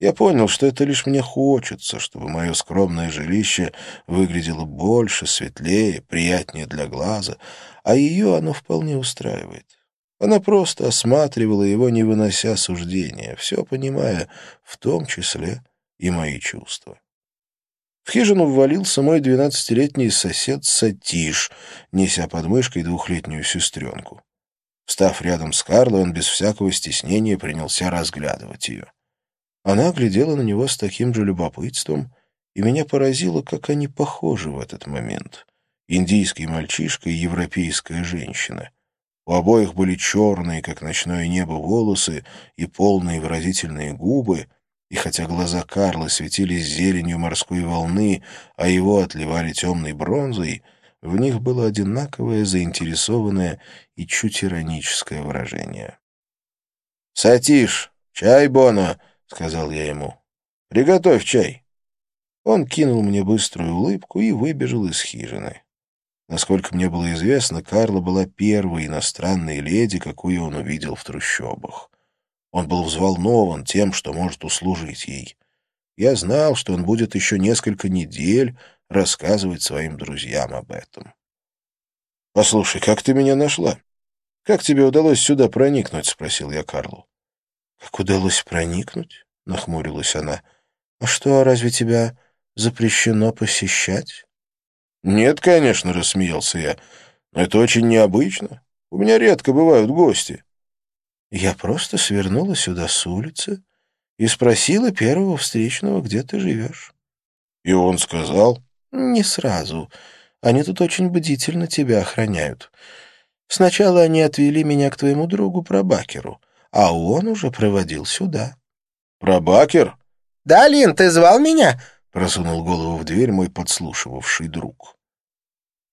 Я понял, что это лишь мне хочется, чтобы мое скромное жилище выглядело больше, светлее, приятнее для глаза, а ее оно вполне устраивает. Она просто осматривала его, не вынося суждения, все понимая, в том числе и мои чувства. В хижину ввалился мой двенадцатилетний сосед Сатиш, неся под мышкой двухлетнюю сестренку. Встав рядом с Карлой, он без всякого стеснения принялся разглядывать ее. Она глядела на него с таким же любопытством, и меня поразило, как они похожи в этот момент. Индийский мальчишка и европейская женщина. У обоих были черные, как ночное небо, волосы и полные выразительные губы, и хотя глаза Карла светились зеленью морской волны, а его отливали темной бронзой, в них было одинаковое заинтересованное и чуть ироническое выражение. «Сатиш, чай, Бона!» — сказал я ему. «Приготовь чай». Он кинул мне быструю улыбку и выбежал из хижины. Насколько мне было известно, Карла была первой иностранной леди, какую он увидел в трущобах. Он был взволнован тем, что может услужить ей. Я знал, что он будет еще несколько недель рассказывать своим друзьям об этом. «Послушай, как ты меня нашла? Как тебе удалось сюда проникнуть?» — спросил я Карлу. «Как удалось проникнуть?» — нахмурилась она. «А что, разве тебя запрещено посещать?» «Нет, конечно», — рассмеялся я. «Но это очень необычно. У меня редко бывают гости». «Я просто свернула сюда с улицы и спросила первого встречного, где ты живешь». «И он сказал?» «Не сразу. Они тут очень бдительно тебя охраняют. Сначала они отвели меня к твоему другу Пробакеру, а он уже проводил сюда». «Пробакер?» «Да, Лин, ты звал меня?» — просунул голову в дверь мой подслушивавший друг.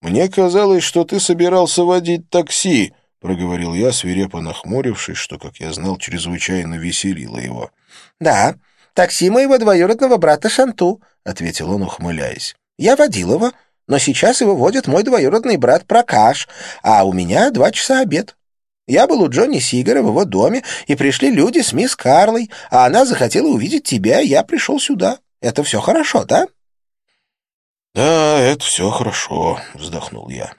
«Мне казалось, что ты собирался водить такси», — проговорил я, свирепо нахмурившись, что, как я знал, чрезвычайно веселило его. «Да, такси моего двоюродного брата Шанту», — ответил он, ухмыляясь. «Я водил его, но сейчас его водит мой двоюродный брат Прокаш, а у меня два часа обед. Я был у Джонни Сигара в его доме, и пришли люди с мисс Карлой, а она захотела увидеть тебя, и я пришел сюда. Это все хорошо, да?» «Да, это все хорошо», — вздохнул я.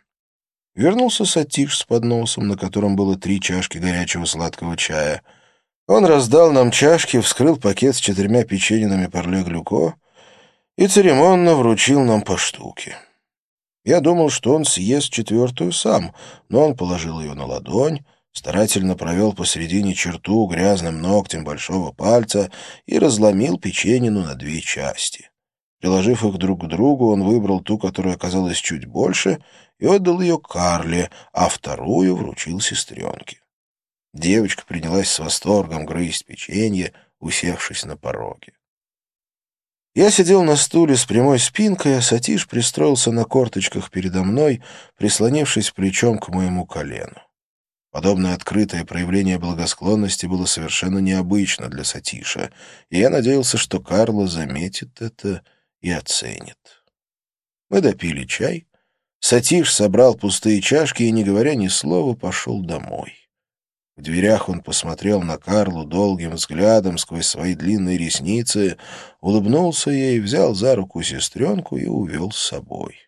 Вернулся Сатиш с подносом, на котором было три чашки горячего сладкого чая. Он раздал нам чашки, вскрыл пакет с четырьмя печеньями парле глюко и церемонно вручил нам по штуке. Я думал, что он съест четвертую сам, но он положил ее на ладонь, старательно провел посередине черту грязным ногтем большого пальца и разломил печенину на две части. Приложив их друг к другу, он выбрал ту, которая оказалась чуть больше, и отдал ее Карле, а вторую вручил сестренке. Девочка принялась с восторгом грызть печенье, усевшись на пороге. Я сидел на стуле с прямой спинкой, а Сатиш пристроился на корточках передо мной, прислонившись плечом к моему колену. Подобное открытое проявление благосклонности было совершенно необычно для Сатиша, и я надеялся, что Карло заметит это и оценит. Мы допили чай. Сатиш собрал пустые чашки и, не говоря ни слова, пошел домой. В дверях он посмотрел на Карлу долгим взглядом сквозь свои длинные ресницы, улыбнулся ей, взял за руку сестренку и увел с собой.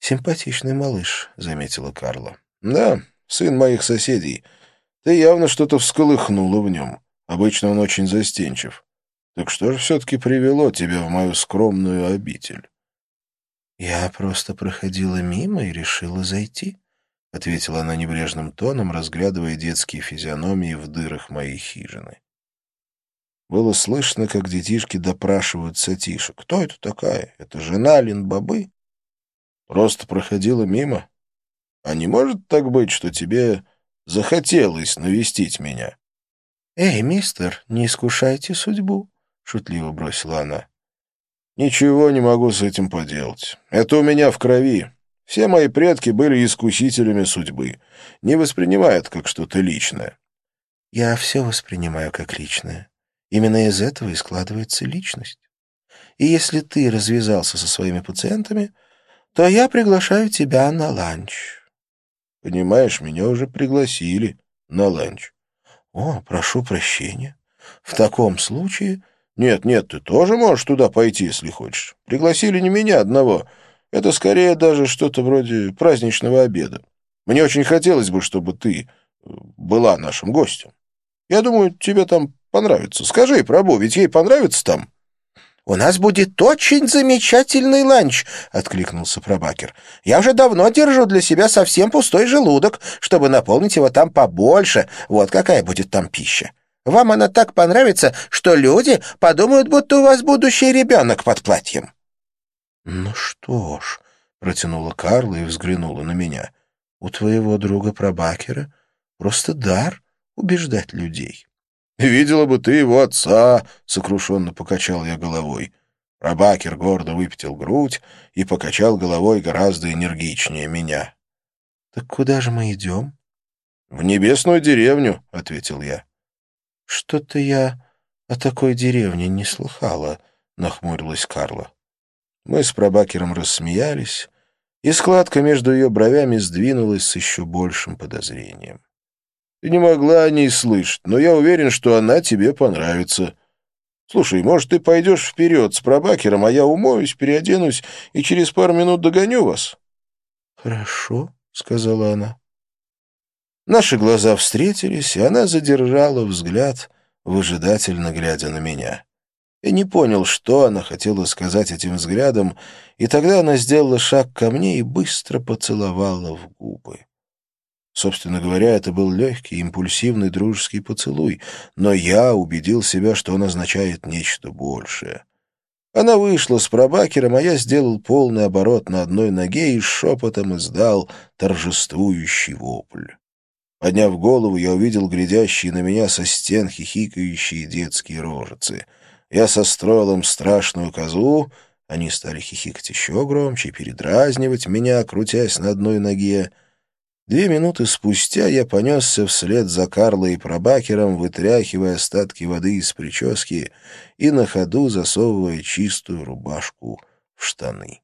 «Симпатичный малыш», — заметила Карла. «Да, сын моих соседей. Ты явно что-то всколыхнула в нем. Обычно он очень застенчив. Так что же все-таки привело тебя в мою скромную обитель?» «Я просто проходила мимо и решила зайти», — ответила она небрежным тоном, разглядывая детские физиономии в дырах моей хижины. Было слышно, как детишки допрашивают Сатиша. «Кто это такая? Это жена Линбабы?» «Просто проходила мимо», а не может так быть, что тебе захотелось навестить меня? — Эй, мистер, не искушайте судьбу, — шутливо бросила она. — Ничего не могу с этим поделать. Это у меня в крови. Все мои предки были искусителями судьбы. Не воспринимают как что-то личное. — Я все воспринимаю как личное. Именно из этого и складывается личность. И если ты развязался со своими пациентами, то я приглашаю тебя на ланч. Понимаешь, меня уже пригласили на ланч. О, прошу прощения. В таком случае... Нет, нет, ты тоже можешь туда пойти, если хочешь. Пригласили не меня одного. Это скорее даже что-то вроде праздничного обеда. Мне очень хотелось бы, чтобы ты э, была нашим гостем. Я думаю, тебе там понравится. Скажи Прабу, ведь ей понравится там. «У нас будет очень замечательный ланч», — откликнулся Пробакер. «Я уже давно держу для себя совсем пустой желудок, чтобы наполнить его там побольше. Вот какая будет там пища. Вам она так понравится, что люди подумают, будто у вас будущий ребенок под платьем». «Ну что ж», — протянула Карла и взглянула на меня, — «у твоего друга Пробакера просто дар убеждать людей». «Видела бы ты его отца!» — сокрушенно покачал я головой. Рабакер гордо выпятил грудь и покачал головой гораздо энергичнее меня. «Так куда же мы идем?» «В небесную деревню», — ответил я. «Что-то я о такой деревне не слыхала», — нахмурилась Карла. Мы с прабакером рассмеялись, и складка между ее бровями сдвинулась с еще большим подозрением. Ты не могла о ней слышать, но я уверен, что она тебе понравится. Слушай, может, ты пойдешь вперед с пробакером, а я умоюсь, переоденусь и через пару минут догоню вас?» «Хорошо», — сказала она. Наши глаза встретились, и она задержала взгляд, выжидательно глядя на меня. Я не понял, что она хотела сказать этим взглядом, и тогда она сделала шаг ко мне и быстро поцеловала в губы. Собственно говоря, это был легкий, импульсивный дружеский поцелуй, но я убедил себя, что он означает нечто большее. Она вышла с пробакером, а я сделал полный оборот на одной ноге и шепотом издал торжествующий вопль. Подняв голову, я увидел глядящие на меня со стен хихикающие детские рожицы. Я состроил им страшную козу, они стали хихикать еще громче, передразнивать меня, крутясь на одной ноге. Две минуты спустя я понесся вслед за Карлой и Пробакером, вытряхивая остатки воды из прически и на ходу засовывая чистую рубашку в штаны.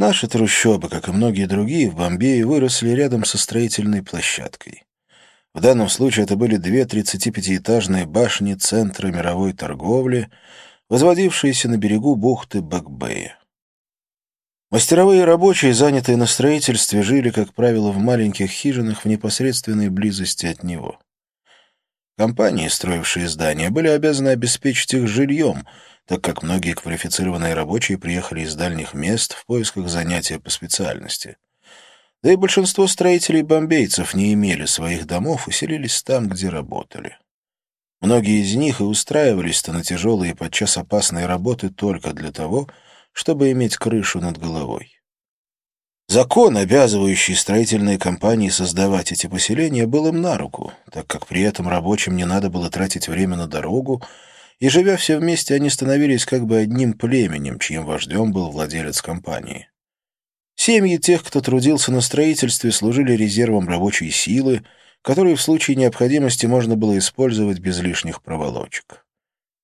Наши трущобы, как и многие другие, в Бомбее выросли рядом со строительной площадкой. В данном случае это были две 35-этажные башни центра мировой торговли, возводившиеся на берегу бухты Бэкбэя. Мастеровые рабочие, занятые на строительстве, жили, как правило, в маленьких хижинах в непосредственной близости от него. Компании, строившие здания, были обязаны обеспечить их жильем, так как многие квалифицированные рабочие приехали из дальних мест в поисках занятия по специальности. Да и большинство строителей-бомбейцев не имели своих домов и селились там, где работали. Многие из них и устраивались-то на тяжелые и подчас опасные работы только для того, чтобы иметь крышу над головой. Закон, обязывающий строительные компании создавать эти поселения, был им на руку, так как при этом рабочим не надо было тратить время на дорогу и, живя все вместе, они становились как бы одним племенем, чьим вождем был владелец компании. Семьи тех, кто трудился на строительстве, служили резервом рабочей силы, которые в случае необходимости можно было использовать без лишних проволочек.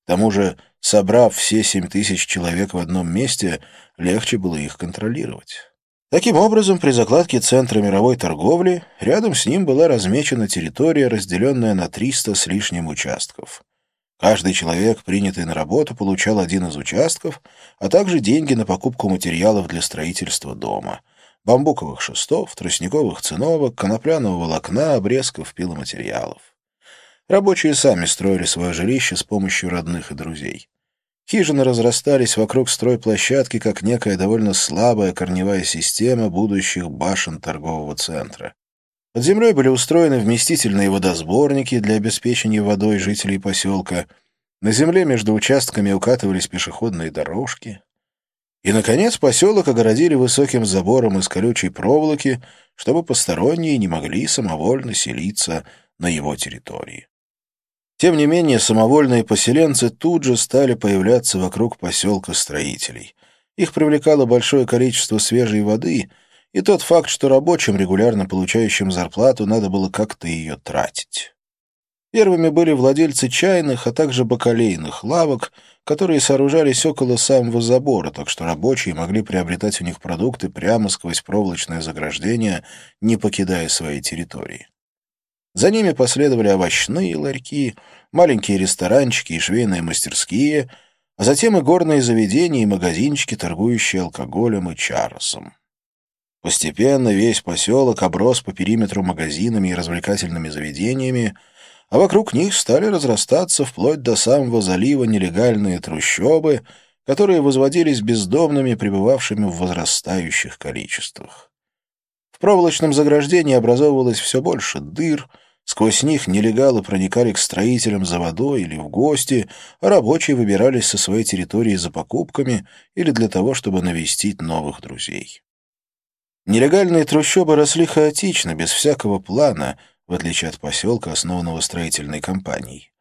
К тому же, собрав все семь тысяч человек в одном месте, легче было их контролировать. Таким образом, при закладке Центра мировой торговли рядом с ним была размечена территория, разделенная на 300 с лишним участков. Каждый человек, принятый на работу, получал один из участков, а также деньги на покупку материалов для строительства дома. Бамбуковых шестов, тростниковых циновок, конопляного волокна, обрезков, пиломатериалов. Рабочие сами строили свое жилище с помощью родных и друзей. Хижины разрастались вокруг стройплощадки, как некая довольно слабая корневая система будущих башен торгового центра. Под землей были устроены вместительные водосборники для обеспечения водой жителей поселка. На земле между участками укатывались пешеходные дорожки. И, наконец, поселок огородили высоким забором из колючей проволоки, чтобы посторонние не могли самовольно селиться на его территории. Тем не менее, самовольные поселенцы тут же стали появляться вокруг поселка строителей. Их привлекало большое количество свежей воды — и тот факт, что рабочим, регулярно получающим зарплату, надо было как-то ее тратить. Первыми были владельцы чайных, а также бакалейных лавок, которые сооружались около самого забора, так что рабочие могли приобретать у них продукты прямо сквозь проволочное заграждение, не покидая своей территории. За ними последовали овощные ларьки, маленькие ресторанчики и швейные мастерские, а затем и горные заведения и магазинчики, торгующие алкоголем и чаросом. Постепенно весь поселок оброс по периметру магазинами и развлекательными заведениями, а вокруг них стали разрастаться вплоть до самого залива нелегальные трущобы, которые возводились бездомными, пребывавшими в возрастающих количествах. В проволочном заграждении образовывалось все больше дыр, сквозь них нелегалы проникали к строителям за водой или в гости, а рабочие выбирались со своей территории за покупками или для того, чтобы навестить новых друзей. Нелегальные трущобы росли хаотично, без всякого плана, в отличие от поселка, основанного строительной компанией.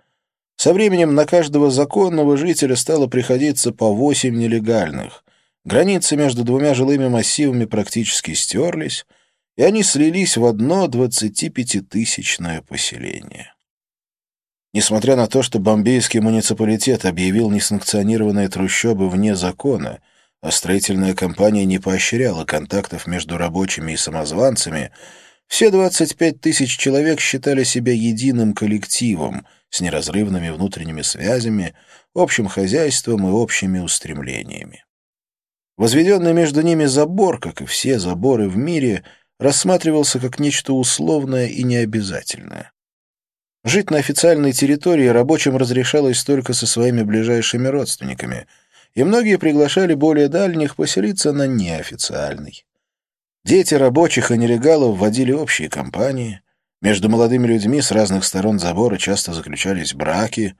Со временем на каждого законного жителя стало приходиться по восемь нелегальных. Границы между двумя жилыми массивами практически стерлись, и они слились в одно 25-тысячное поселение. Несмотря на то, что бомбейский муниципалитет объявил несанкционированные трущобы вне закона — а строительная компания не поощряла контактов между рабочими и самозванцами, все 25 тысяч человек считали себя единым коллективом с неразрывными внутренними связями, общим хозяйством и общими устремлениями. Возведенный между ними забор, как и все заборы в мире, рассматривался как нечто условное и необязательное. Жить на официальной территории рабочим разрешалось только со своими ближайшими родственниками — и многие приглашали более дальних поселиться на неофициальный. Дети рабочих и нелегалов вводили общие компании, между молодыми людьми с разных сторон забора часто заключались браки,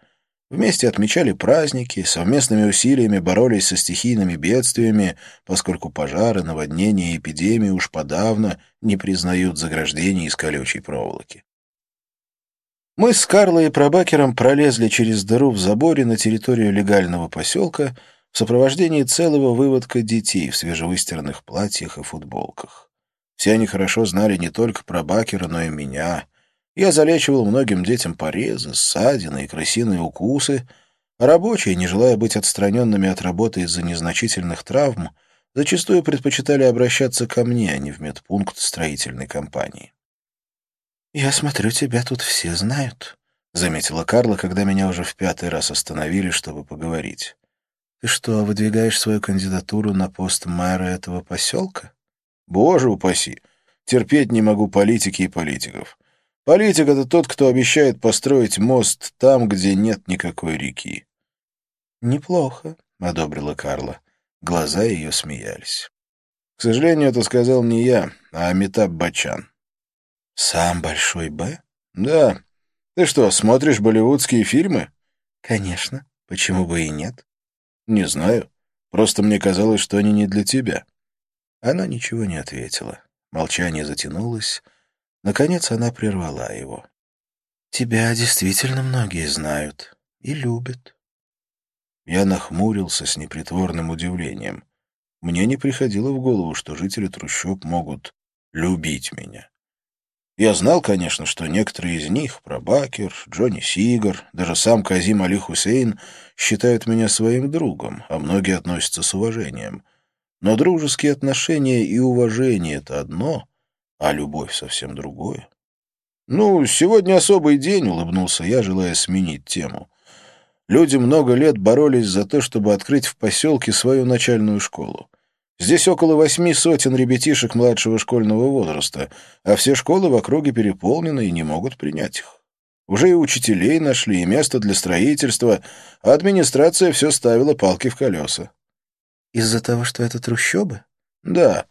Вместе отмечали праздники, совместными усилиями боролись со стихийными бедствиями, поскольку пожары, наводнения и эпидемии уж подавно не признают заграждений из колючей проволоки. Мы с Карлой и Пробакером пролезли через дыру в заборе на территорию легального поселка в сопровождении целого выводка детей в свежевыстиранных платьях и футболках. Все они хорошо знали не только Пробакера, но и меня — я залечивал многим детям порезы, ссадины и крысиные укусы, а рабочие, не желая быть отстраненными от работы из-за незначительных травм, зачастую предпочитали обращаться ко мне, а не в медпункт строительной компании. «Я смотрю, тебя тут все знают», — заметила Карла, когда меня уже в пятый раз остановили, чтобы поговорить. «Ты что, выдвигаешь свою кандидатуру на пост мэра этого поселка?» «Боже упаси! Терпеть не могу политики и политиков. Политик — это тот, кто обещает построить мост там, где нет никакой реки. «Неплохо», — одобрила Карла. Глаза ее смеялись. К сожалению, это сказал не я, а Амитаб Бачан. «Сам Большой Б?» «Да. Ты что, смотришь болливудские фильмы?» «Конечно. Почему бы и нет?» «Не знаю. Просто мне казалось, что они не для тебя». Она ничего не ответила. Молчание затянулось, Наконец она прервала его. «Тебя действительно многие знают и любят». Я нахмурился с непритворным удивлением. Мне не приходило в голову, что жители трущоб могут любить меня. Я знал, конечно, что некоторые из них, Пробакер, Джонни Сигар, даже сам Казим Али Хусейн, считают меня своим другом, а многие относятся с уважением. Но дружеские отношения и уважение — это одно, а любовь совсем другое. «Ну, сегодня особый день», — улыбнулся я, желая сменить тему. Люди много лет боролись за то, чтобы открыть в поселке свою начальную школу. Здесь около восьми сотен ребятишек младшего школьного возраста, а все школы в округе переполнены и не могут принять их. Уже и учителей нашли, и место для строительства, а администрация все ставила палки в колеса. «Из-за того, что это трущобы?» «Да.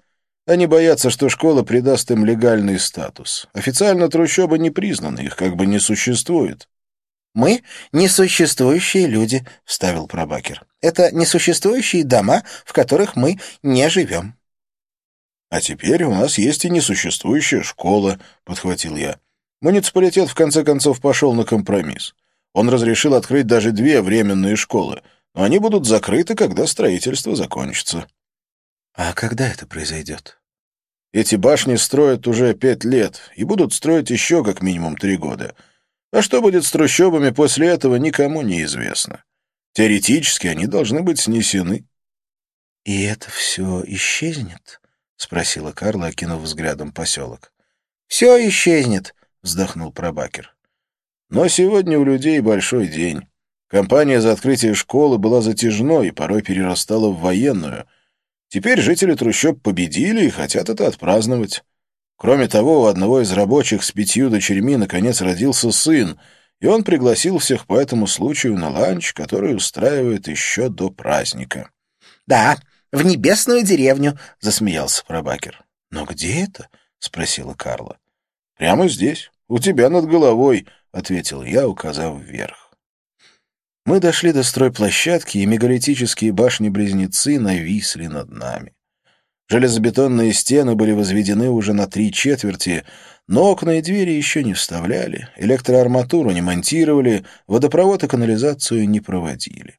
Они боятся, что школа придаст им легальный статус. Официально трущобы не признаны, их как бы не существует. «Мы — несуществующие люди», — вставил Пробакер. «Это несуществующие дома, в которых мы не живем». «А теперь у нас есть и несуществующая школа», — подхватил я. Муниципалитет в конце концов пошел на компромисс. Он разрешил открыть даже две временные школы, но они будут закрыты, когда строительство закончится. А когда это произойдет? Эти башни строят уже пять лет и будут строить еще как минимум три года. А что будет с трущобами после этого, никому не известно. Теоретически они должны быть снесены. — И это все исчезнет? — спросила Карла, окинув взглядом поселок. — Все исчезнет, — вздохнул Пробакер. Но сегодня у людей большой день. Компания за открытие школы была затяжной и порой перерастала в военную, Теперь жители трущоб победили и хотят это отпраздновать. Кроме того, у одного из рабочих с пятью дочерьми наконец родился сын, и он пригласил всех по этому случаю на ланч, который устраивает еще до праздника. — Да, в небесную деревню, — засмеялся Пробакер. — Но где это? — спросила Карла. — Прямо здесь, у тебя над головой, — ответил я, указав вверх. Мы дошли до стройплощадки, и мегалитические башни-близнецы нависли над нами. Железобетонные стены были возведены уже на три четверти, но окна и двери еще не вставляли, электроарматуру не монтировали, водопровод и канализацию не проводили.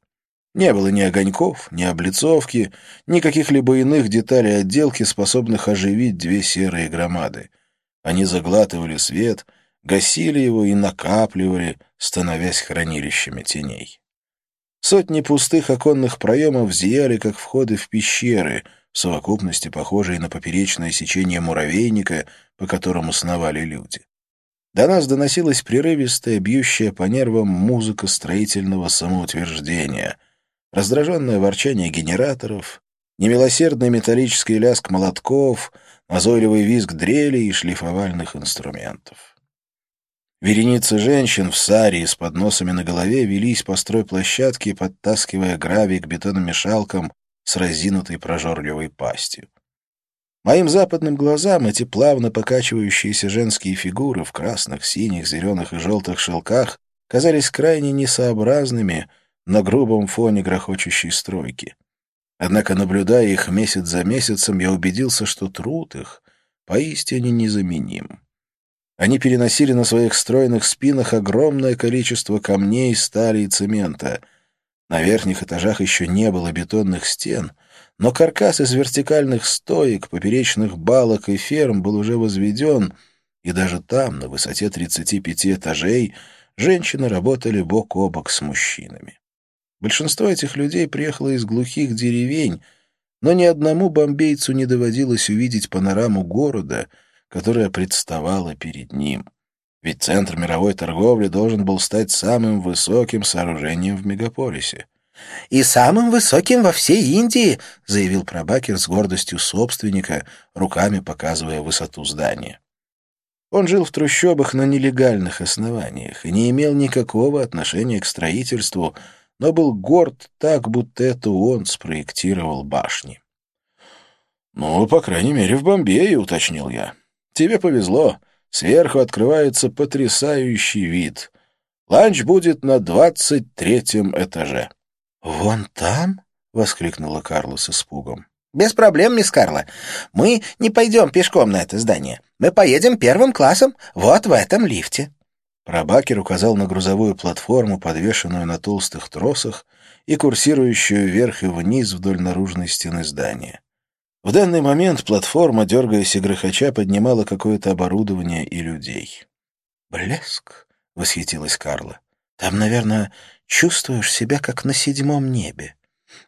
Не было ни огоньков, ни облицовки, ни каких-либо иных деталей отделки, способных оживить две серые громады. Они заглатывали свет, гасили его и накапливали, становясь хранилищами теней. Сотни пустых оконных проемов зияли, как входы в пещеры, в совокупности похожие на поперечное сечение муравейника, по которому сновали люди. До нас доносилась прерывистая, бьющая по нервам музыка строительного самоутверждения, раздраженное ворчание генераторов, немилосердный металлический лязг молотков, назойливый визг дрелей и шлифовальных инструментов. Вереницы женщин в саре с подносами на голове велись по стройплощадке, подтаскивая гравий к бетономешалкам с разинутой прожорливой пастью. Моим западным глазам эти плавно покачивающиеся женские фигуры в красных, синих, зеленых и желтых шелках казались крайне несообразными на грубом фоне грохочущей стройки. Однако, наблюдая их месяц за месяцем, я убедился, что труд их поистине незаменим. Они переносили на своих стройных спинах огромное количество камней, стали и цемента. На верхних этажах еще не было бетонных стен, но каркас из вертикальных стоек, поперечных балок и ферм был уже возведен, и даже там, на высоте 35 этажей, женщины работали бок о бок с мужчинами. Большинство этих людей приехало из глухих деревень, но ни одному бомбейцу не доводилось увидеть панораму города, которая представала перед ним. Ведь центр мировой торговли должен был стать самым высоким сооружением в мегаполисе. «И самым высоким во всей Индии», — заявил Прабакер с гордостью собственника, руками показывая высоту здания. Он жил в трущобах на нелегальных основаниях и не имел никакого отношения к строительству, но был горд так, будто это он спроектировал башни. «Ну, по крайней мере, в Бомбее», — уточнил я. «Тебе повезло. Сверху открывается потрясающий вид. Ланч будет на двадцать третьем этаже». «Вон там?» — воскликнула Карла с испугом. «Без проблем, мисс Карла. Мы не пойдем пешком на это здание. Мы поедем первым классом, вот в этом лифте». Прабакер указал на грузовую платформу, подвешенную на толстых тросах и курсирующую вверх и вниз вдоль наружной стены здания. В данный момент платформа, дергаясь и грохоча, поднимала какое-то оборудование и людей. «Блеск!» — восхитилась Карла. «Там, наверное, чувствуешь себя как на седьмом небе».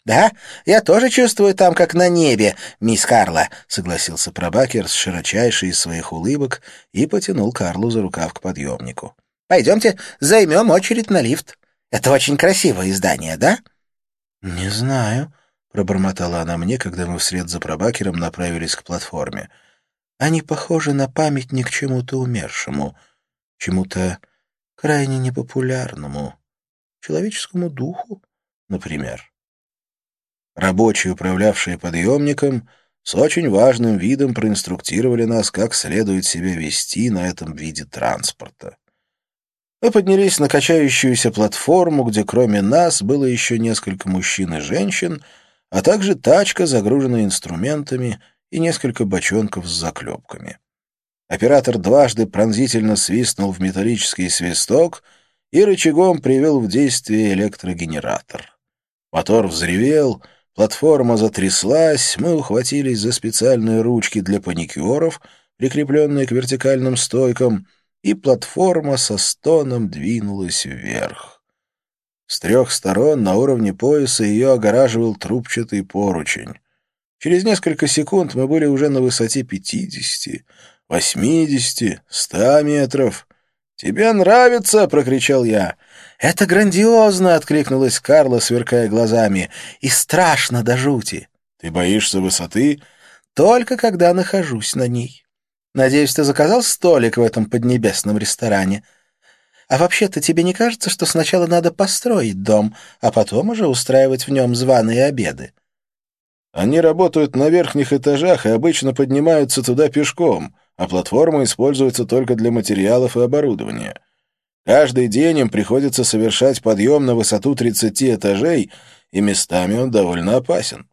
«Да, я тоже чувствую там, как на небе, мисс Карла», — согласился Прабакер с широчайшей из своих улыбок и потянул Карлу за рукав к подъемнику. Пойдемте займем очередь на лифт. Это очень красивое издание, да?» «Не знаю», — пробормотала она мне, когда мы вслед за пробакером направились к платформе. «Они похожи на памятник чему-то умершему, чему-то крайне непопулярному, человеческому духу, например». Рабочие, управлявшие подъемником, с очень важным видом проинструктировали нас, как следует себя вести на этом виде транспорта. Мы поднялись на качающуюся платформу, где кроме нас было еще несколько мужчин и женщин, а также тачка, загруженная инструментами, и несколько бочонков с заклепками. Оператор дважды пронзительно свистнул в металлический свисток и рычагом привел в действие электрогенератор. Мотор взревел, платформа затряслась, мы ухватились за специальные ручки для паникюров, прикрепленные к вертикальным стойкам — и платформа со стоном двинулась вверх. С трех сторон на уровне пояса ее огораживал трубчатый поручень. Через несколько секунд мы были уже на высоте пятидесяти, восьмидесяти, ста метров. «Тебе нравится?» — прокричал я. «Это грандиозно!» — откликнулась Карла, сверкая глазами. «И страшно до жути!» «Ты боишься высоты?» «Только когда нахожусь на ней». Надеюсь, ты заказал столик в этом поднебесном ресторане. А вообще-то тебе не кажется, что сначала надо построить дом, а потом уже устраивать в нем званые обеды? Они работают на верхних этажах и обычно поднимаются туда пешком, а платформа используется только для материалов и оборудования. Каждый день им приходится совершать подъем на высоту 30 этажей, и местами он довольно опасен.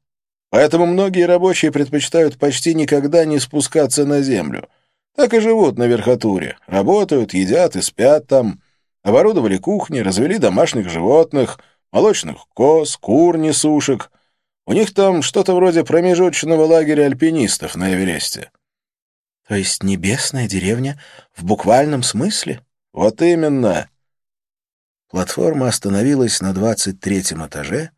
Поэтому многие рабочие предпочитают почти никогда не спускаться на землю. Так и живут на верхотуре. Работают, едят и спят там. Оборудовали кухни, развели домашних животных, молочных коз, кур, несушек. У них там что-то вроде промежуточного лагеря альпинистов на Эвересте. То есть небесная деревня в буквальном смысле? Вот именно. Платформа остановилась на двадцать третьем этаже,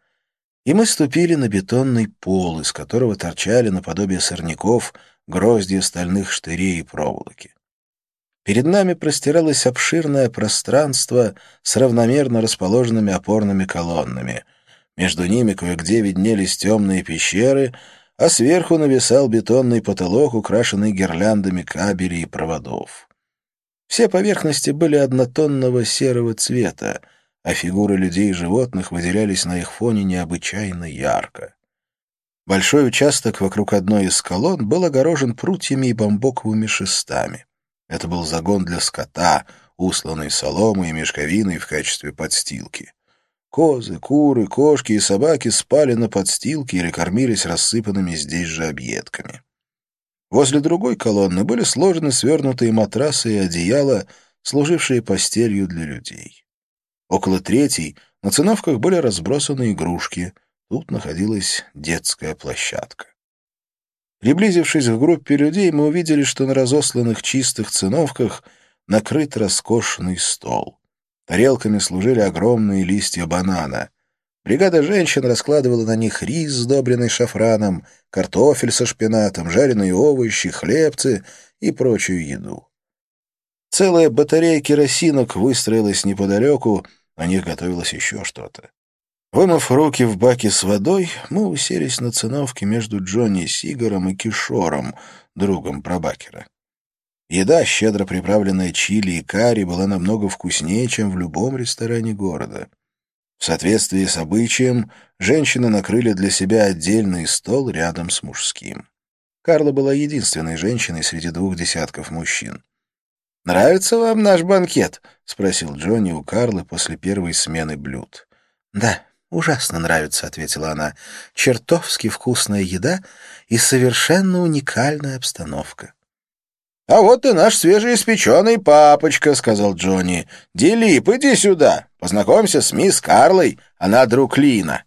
и мы ступили на бетонный пол, из которого торчали наподобие сорняков гроздья стальных штырей и проволоки. Перед нами простиралось обширное пространство с равномерно расположенными опорными колоннами. Между ними кое-где виднелись темные пещеры, а сверху нависал бетонный потолок, украшенный гирляндами кабелей и проводов. Все поверхности были однотонного серого цвета, а фигуры людей и животных выделялись на их фоне необычайно ярко. Большой участок вокруг одной из колонн был огорожен прутьями и бамбоковыми шестами. Это был загон для скота, усланный соломой и мешковиной в качестве подстилки. Козы, куры, кошки и собаки спали на подстилке или кормились рассыпанными здесь же объедками. Возле другой колонны были сложены свернутые матрасы и одеяла, служившие постелью для людей. Около третьей на циновках были разбросаны игрушки. Тут находилась детская площадка. Приблизившись к группе людей, мы увидели, что на разосланных чистых циновках накрыт роскошный стол. Тарелками служили огромные листья банана. Бригада женщин раскладывала на них рис, сдобренный шафраном, картофель со шпинатом, жареные овощи, хлебцы и прочую еду. Целая батарея керосинок выстроилась неподалеку, на них готовилось еще что-то. Вымыв руки в баке с водой, мы уселись на циновке между Джонни Сигаром и Кишором, другом Пробакера. Еда, щедро приправленная чили и карри, была намного вкуснее, чем в любом ресторане города. В соответствии с обычаем, женщины накрыли для себя отдельный стол рядом с мужским. Карла была единственной женщиной среди двух десятков мужчин. «Нравится вам наш банкет?» — спросил Джонни у Карлы после первой смены блюд. «Да, ужасно нравится», — ответила она. «Чертовски вкусная еда и совершенно уникальная обстановка». «А вот и наш свежеиспеченный папочка», — сказал Джонни. «Дилип, иди сюда. Познакомься с мисс Карлой. Она друг Лина».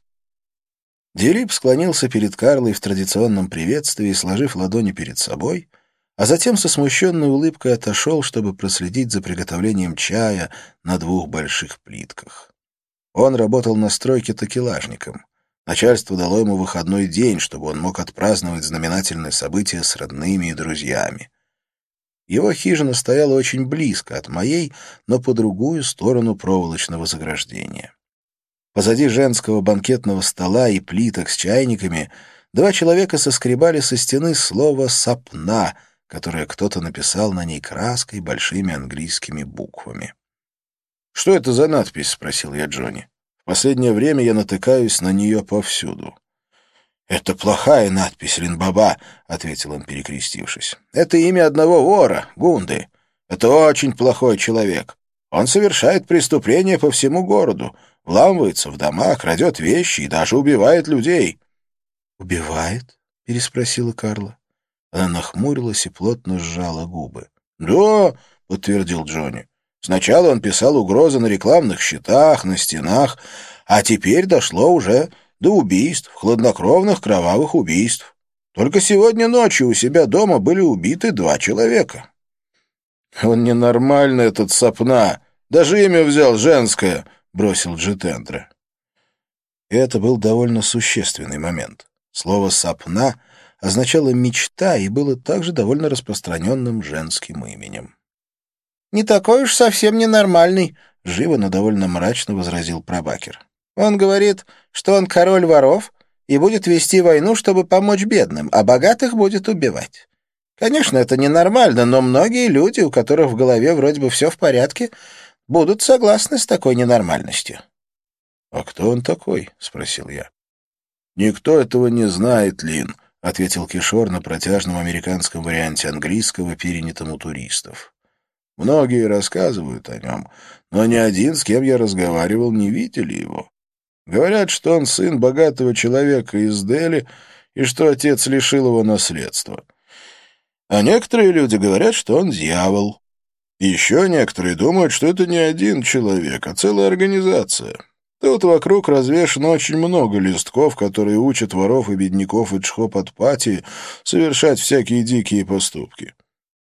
Дилип склонился перед Карлой в традиционном приветствии, сложив ладони перед собой, а затем со смущенной улыбкой отошел, чтобы проследить за приготовлением чая на двух больших плитках. Он работал на стройке такелажником. Начальство дало ему выходной день, чтобы он мог отпраздновать знаменательное событие с родными и друзьями. Его хижина стояла очень близко от моей, но по другую сторону проволочного заграждения. Позади женского банкетного стола и плиток с чайниками два человека соскребали со стены слово «сапна», которое кто-то написал на ней краской большими английскими буквами. «Что это за надпись?» — спросил я Джонни. «В последнее время я натыкаюсь на нее повсюду». «Это плохая надпись, Линбаба», — ответил он, перекрестившись. «Это имя одного вора, Гунды. Это очень плохой человек. Он совершает преступления по всему городу, вламывается в дома, крадет вещи и даже убивает людей». «Убивает?» — переспросила Карла. Она нахмурилась и плотно сжала губы. «Да», — подтвердил Джонни. «Сначала он писал угрозы на рекламных щитах, на стенах, а теперь дошло уже до убийств, хладнокровных кровавых убийств. Только сегодня ночью у себя дома были убиты два человека. «Он ненормальный, этот сапна. Даже имя взял женское», — бросил Джитендра. Это был довольно существенный момент. Слово «сапна» означало «мечта» и было также довольно распространенным женским именем. «Не такой уж совсем ненормальный», — живо, но довольно мрачно возразил Пробакер. Он говорит, что он король воров и будет вести войну, чтобы помочь бедным, а богатых будет убивать. Конечно, это ненормально, но многие люди, у которых в голове вроде бы все в порядке, будут согласны с такой ненормальностью. — А кто он такой? — спросил я. — Никто этого не знает, Лин, — ответил Кишор на протяжном американском варианте английского, перенятом у туристов. Многие рассказывают о нем, но ни один, с кем я разговаривал, не видели его. Говорят, что он сын богатого человека из Дели и что отец лишил его наследства. А некоторые люди говорят, что он дьявол. Еще некоторые думают, что это не один человек, а целая организация. Тут вокруг развешано очень много листков, которые учат воров и бедняков и Чхопатпати совершать всякие дикие поступки.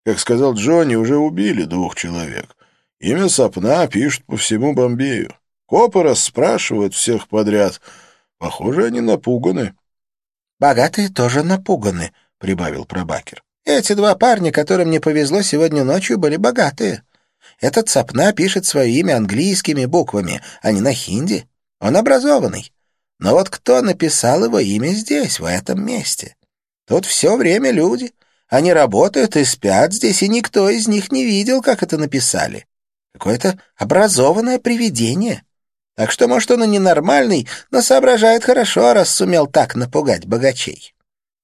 Как сказал Джонни, уже убили двух человек. Имя Сапна пишут по всему Бомбею. Копы расспрашивают всех подряд. Похоже, они напуганы. — Богатые тоже напуганы, — прибавил Пробакер. — Эти два парня, которым не повезло сегодня ночью, были богатые. Этот Сапна пишет свое имя английскими буквами, а не на хинди. Он образованный. Но вот кто написал его имя здесь, в этом месте? Тут все время люди. Они работают и спят здесь, и никто из них не видел, как это написали. Какое-то образованное привидение. Так что, может, он и ненормальный, но соображает хорошо, раз сумел так напугать богачей.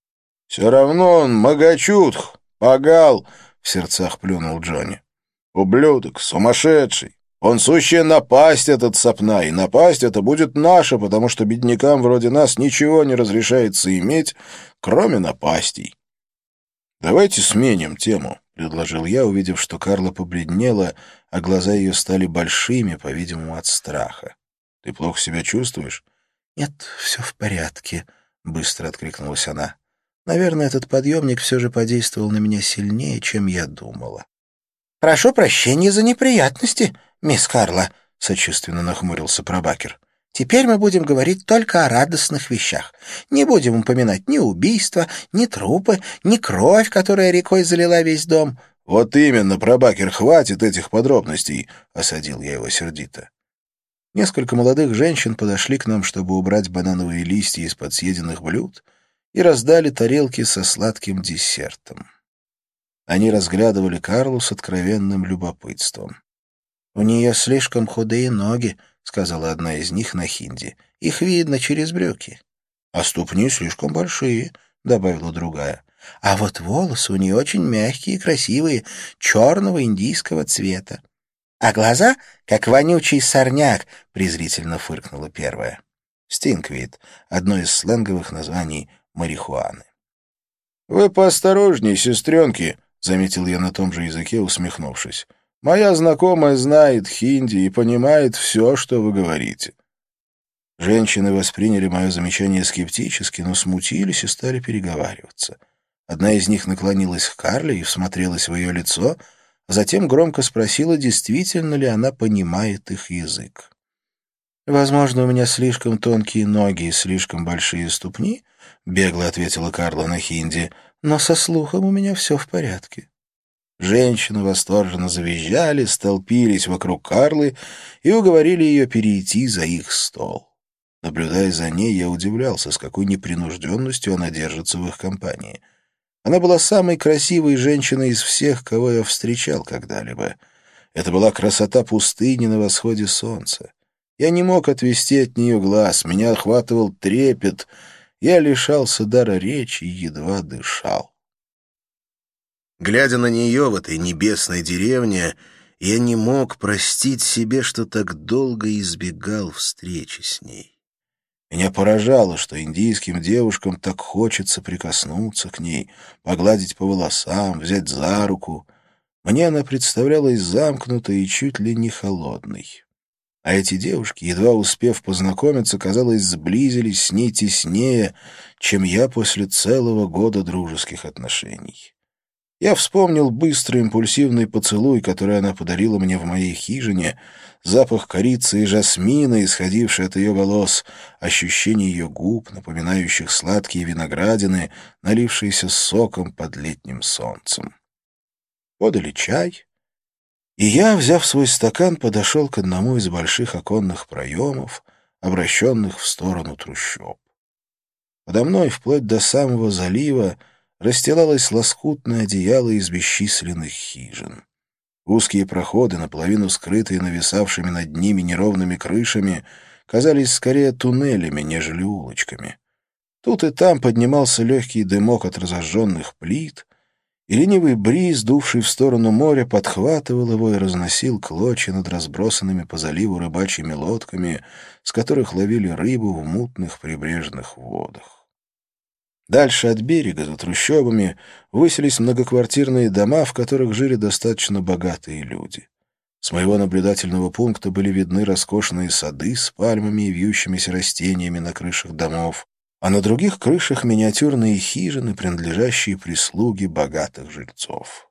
— Все равно он могачут, погал, — в сердцах плюнул Джонни. Ублюдок, сумасшедший. Он сущая напасть этот сопна, и напасть это будет наша, потому что беднякам вроде нас ничего не разрешается иметь, кроме напастей. Давайте сменим тему, — предложил я, увидев, что Карла побледнела, а глаза ее стали большими, по-видимому, от страха. Ты плохо себя чувствуешь? Нет, все в порядке, — быстро откликнулась она. Наверное, этот подъемник все же подействовал на меня сильнее, чем я думала. «Прошу прощения за неприятности, мисс Карла», — сочувственно нахмурился пробакер. «Теперь мы будем говорить только о радостных вещах. Не будем упоминать ни убийства, ни трупы, ни кровь, которая рекой залила весь дом». «Вот именно, пробакер, хватит этих подробностей», — осадил я его сердито. Несколько молодых женщин подошли к нам, чтобы убрать банановые листья из-под съеденных блюд, и раздали тарелки со сладким десертом. Они разглядывали Карлу с откровенным любопытством. «У нее слишком худые ноги», — сказала одна из них на хинди. «Их видно через брюки». «А ступни слишком большие», — добавила другая. «А вот волосы у нее очень мягкие и красивые, черного индийского цвета». «А глаза, как вонючий сорняк», — презрительно фыркнула первая. Стинквит — одно из сленговых названий марихуаны. «Вы поосторожней, сестренки», заметил я на том же языке, усмехнувшись. «Моя знакомая знает хинди и понимает все, что вы говорите». Женщины восприняли мое замечание скептически, но смутились и стали переговариваться. Одна из них наклонилась к Карле и всмотрелась в ее лицо, а затем громко спросила, действительно ли она понимает их язык. «Возможно, у меня слишком тонкие ноги и слишком большие ступни», — бегло ответила Карла на хинди, но со слухом у меня все в порядке. Женщины восторженно завизжали, столпились вокруг Карлы и уговорили ее перейти за их стол. Наблюдая за ней, я удивлялся, с какой непринужденностью она держится в их компании. Она была самой красивой женщиной из всех, кого я встречал когда-либо. Это была красота пустыни на восходе солнца. Я не мог отвести от нее глаз, меня охватывал трепет — я лишался дара речи и едва дышал. Глядя на нее в этой небесной деревне, я не мог простить себе, что так долго избегал встречи с ней. Меня поражало, что индийским девушкам так хочется прикоснуться к ней, погладить по волосам, взять за руку. Мне она представлялась замкнутой и чуть ли не холодной. А эти девушки, едва успев познакомиться, казалось, сблизились с ней теснее, чем я после целого года дружеских отношений. Я вспомнил быстрый импульсивный поцелуй, который она подарила мне в моей хижине, запах корицы и жасмина, исходивший от ее волос, ощущение ее губ, напоминающих сладкие виноградины, налившиеся соком под летним солнцем. Подали чай, и я, взяв свой стакан, подошел к одному из больших оконных проемов, обращенных в сторону трущоб. Подо мной, вплоть до самого залива, расстилалось лоскутное одеяло из бесчисленных хижин. Узкие проходы, наполовину скрытые нависавшими над ними неровными крышами, казались скорее туннелями, нежели улочками. Тут и там поднимался легкий дымок от разожженных плит, и ленивый бриз, дувший в сторону моря, подхватывал его и разносил клочья над разбросанными по заливу рыбачьими лодками, с которых ловили рыбу в мутных прибрежных водах. Дальше от берега, за трущобами, высились многоквартирные дома, в которых жили достаточно богатые люди. С моего наблюдательного пункта были видны роскошные сады с пальмами и вьющимися растениями на крышах домов, а на других крышах миниатюрные хижины, принадлежащие прислуге богатых жильцов.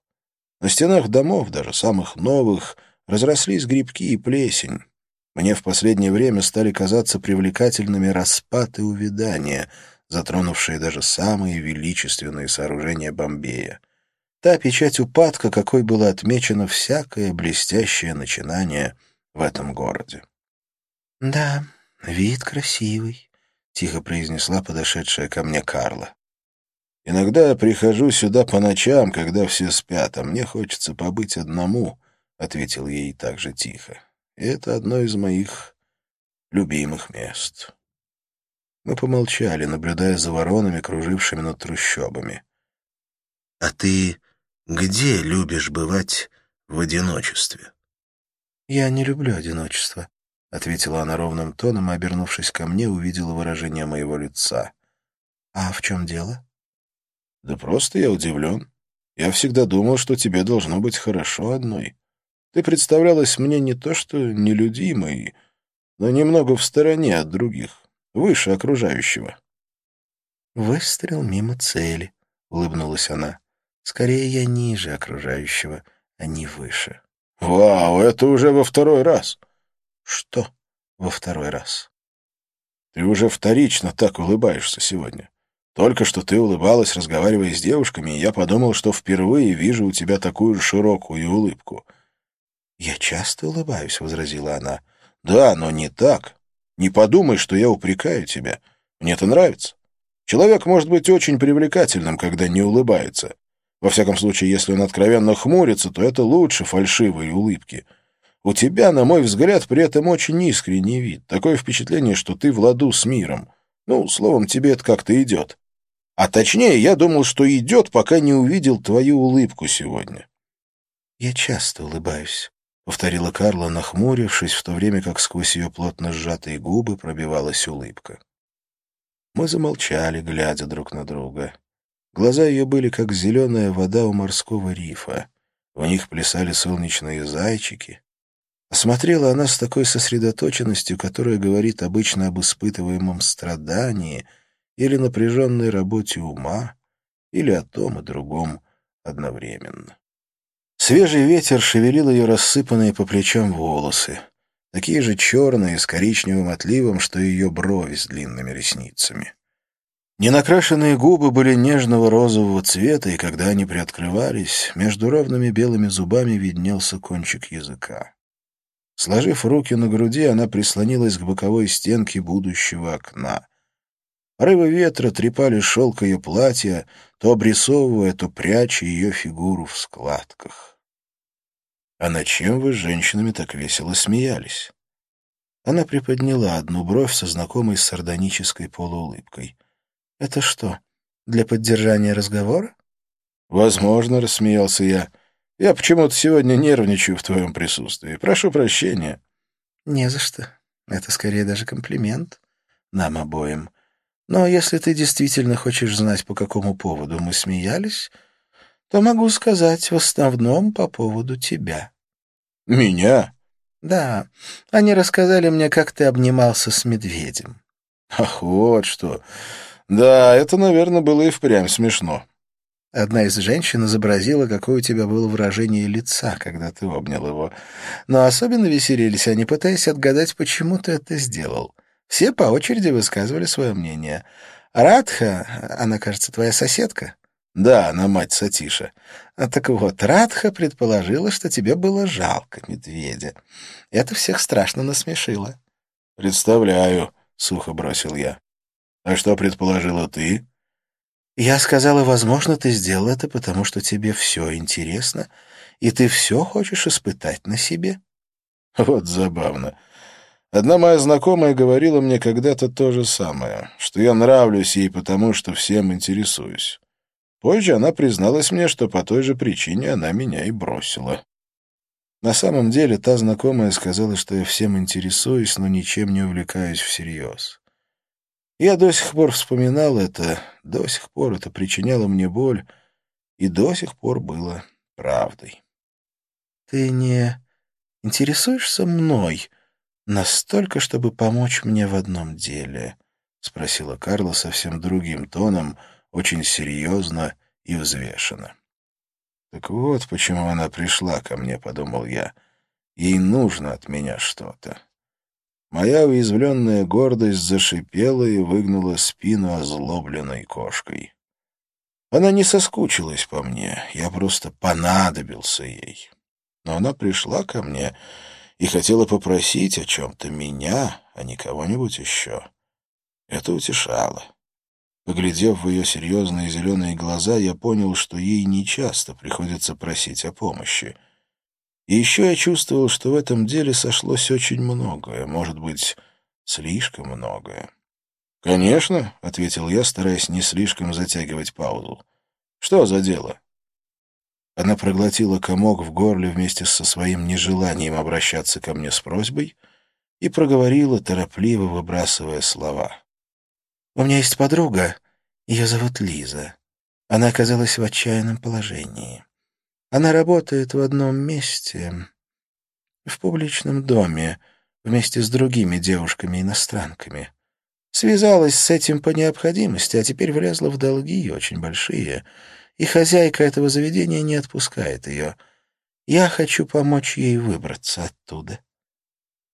На стенах домов, даже самых новых, разрослись грибки и плесень. Мне в последнее время стали казаться привлекательными распад и увядания, затронувшие даже самые величественные сооружения Бомбея. Та печать упадка, какой было отмечено всякое блестящее начинание в этом городе. «Да, вид красивый», — тихо произнесла подошедшая ко мне Карла. «Иногда я прихожу сюда по ночам, когда все спят, а мне хочется побыть одному», — ответил ей так же тихо. «И это одно из моих любимых мест». Мы помолчали, наблюдая за воронами, кружившими над трущобами. «А ты где любишь бывать в одиночестве. «Я не люблю одиночество», — ответила она ровным тоном и, обернувшись ко мне, увидела выражение моего лица. «А в чем дело?» «Да просто я удивлен. Я всегда думал, что тебе должно быть хорошо одной. Ты представлялась мне не то что нелюдимой, но немного в стороне от других, выше окружающего». «Выстрел мимо цели», — улыбнулась она. «Скорее я ниже окружающего, а не выше». «Вау, это уже во второй раз!» «Что во второй раз?» «Ты уже вторично так улыбаешься сегодня. Только что ты улыбалась, разговаривая с девушками, и я подумал, что впервые вижу у тебя такую широкую улыбку». «Я часто улыбаюсь», — возразила она. «Да, но не так. Не подумай, что я упрекаю тебя. Мне это нравится. Человек может быть очень привлекательным, когда не улыбается. Во всяком случае, если он откровенно хмурится, то это лучше фальшивой улыбки. У тебя, на мой взгляд, при этом очень искренний вид. Такое впечатление, что ты в ладу с миром. Ну, словом, тебе это как-то идет. А точнее, я думал, что идет, пока не увидел твою улыбку сегодня. «Я часто улыбаюсь», — повторила Карла, нахмурившись, в то время как сквозь ее плотно сжатые губы пробивалась улыбка. Мы замолчали, глядя друг на друга. Глаза ее были, как зеленая вода у морского рифа. В них плясали солнечные зайчики. Смотрела она с такой сосредоточенностью, которая говорит обычно об испытываемом страдании или напряженной работе ума, или о том и другом одновременно. Свежий ветер шевелил ее рассыпанные по плечам волосы, такие же черные, с коричневым отливом, что и ее брови с длинными ресницами. Ненакрашенные губы были нежного розового цвета, и когда они приоткрывались, между ровными белыми зубами виднелся кончик языка. Сложив руки на груди, она прислонилась к боковой стенке будущего окна. Порывы ветра трепали шелк ее платья, то обрисовывая, то пряча ее фигуру в складках. «А над чем вы с женщинами так весело смеялись?» Она приподняла одну бровь со знакомой сардонической полуулыбкой. «Это что, для поддержания разговора?» «Возможно», — рассмеялся я. «Я почему-то сегодня нервничаю в твоем присутствии. Прошу прощения». «Не за что. Это скорее даже комплимент. Нам обоим. Но если ты действительно хочешь знать, по какому поводу мы смеялись, то могу сказать в основном по поводу тебя». «Меня?» «Да. Они рассказали мне, как ты обнимался с медведем». «Ах, вот что. Да, это, наверное, было и впрямь смешно. Одна из женщин изобразила, какое у тебя было выражение лица, когда ты обнял его. Но особенно веселились они, пытаясь отгадать, почему ты это сделал. Все по очереди высказывали свое мнение. Радха, она, кажется, твоя соседка? Да, она мать Сатиша. А так вот, Радха предположила, что тебе было жалко медведя. Это всех страшно насмешило. Представляю, сухо бросил я. А что предположила ты? Я сказала, возможно, ты сделал это, потому что тебе все интересно, и ты все хочешь испытать на себе. Вот забавно. Одна моя знакомая говорила мне когда-то то же самое, что я нравлюсь ей потому, что всем интересуюсь. Позже она призналась мне, что по той же причине она меня и бросила. На самом деле та знакомая сказала, что я всем интересуюсь, но ничем не увлекаюсь всерьез. Я до сих пор вспоминал это, до сих пор это причиняло мне боль, и до сих пор было правдой. «Ты не интересуешься мной настолько, чтобы помочь мне в одном деле?» — спросила Карла совсем другим тоном, очень серьезно и взвешенно. «Так вот почему она пришла ко мне», — подумал я. «Ей нужно от меня что-то». Моя уязвленная гордость зашипела и выгнула спину озлобленной кошкой. Она не соскучилась по мне, я просто понадобился ей. Но она пришла ко мне и хотела попросить о чем-то меня, а не кого-нибудь еще. Это утешало. Поглядев в ее серьезные зеленые глаза, я понял, что ей нечасто приходится просить о помощи — и еще я чувствовал, что в этом деле сошлось очень многое, может быть, слишком многое. «Конечно», — ответил я, стараясь не слишком затягивать паузу. «Что за дело?» Она проглотила комок в горле вместе со своим нежеланием обращаться ко мне с просьбой и проговорила, торопливо выбрасывая слова. «У меня есть подруга, ее зовут Лиза. Она оказалась в отчаянном положении. Она работает в одном месте, в публичном доме, вместе с другими девушками-иностранками. Связалась с этим по необходимости, а теперь влезла в долги очень большие, и хозяйка этого заведения не отпускает ее. Я хочу помочь ей выбраться оттуда.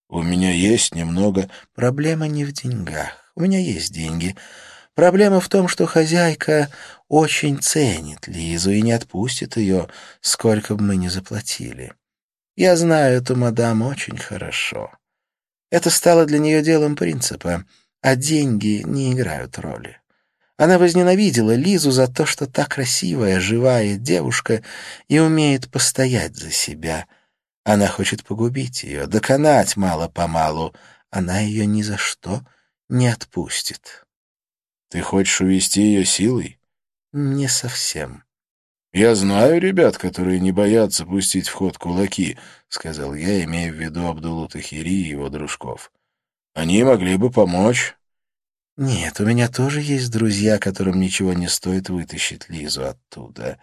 У меня есть немного... Проблема не в деньгах. У меня есть деньги. Проблема в том, что хозяйка очень ценит Лизу и не отпустит ее, сколько бы мы ни заплатили. Я знаю эту мадам очень хорошо. Это стало для нее делом принципа, а деньги не играют роли. Она возненавидела Лизу за то, что та красивая, живая девушка и умеет постоять за себя. Она хочет погубить ее, доконать мало-помалу. Она ее ни за что не отпустит. Ты хочешь увести ее силой? Не совсем. «Я знаю ребят, которые не боятся пустить в ход кулаки», — сказал я, имея в виду Абдулу Тахири и его дружков. «Они могли бы помочь». «Нет, у меня тоже есть друзья, которым ничего не стоит вытащить Лизу оттуда.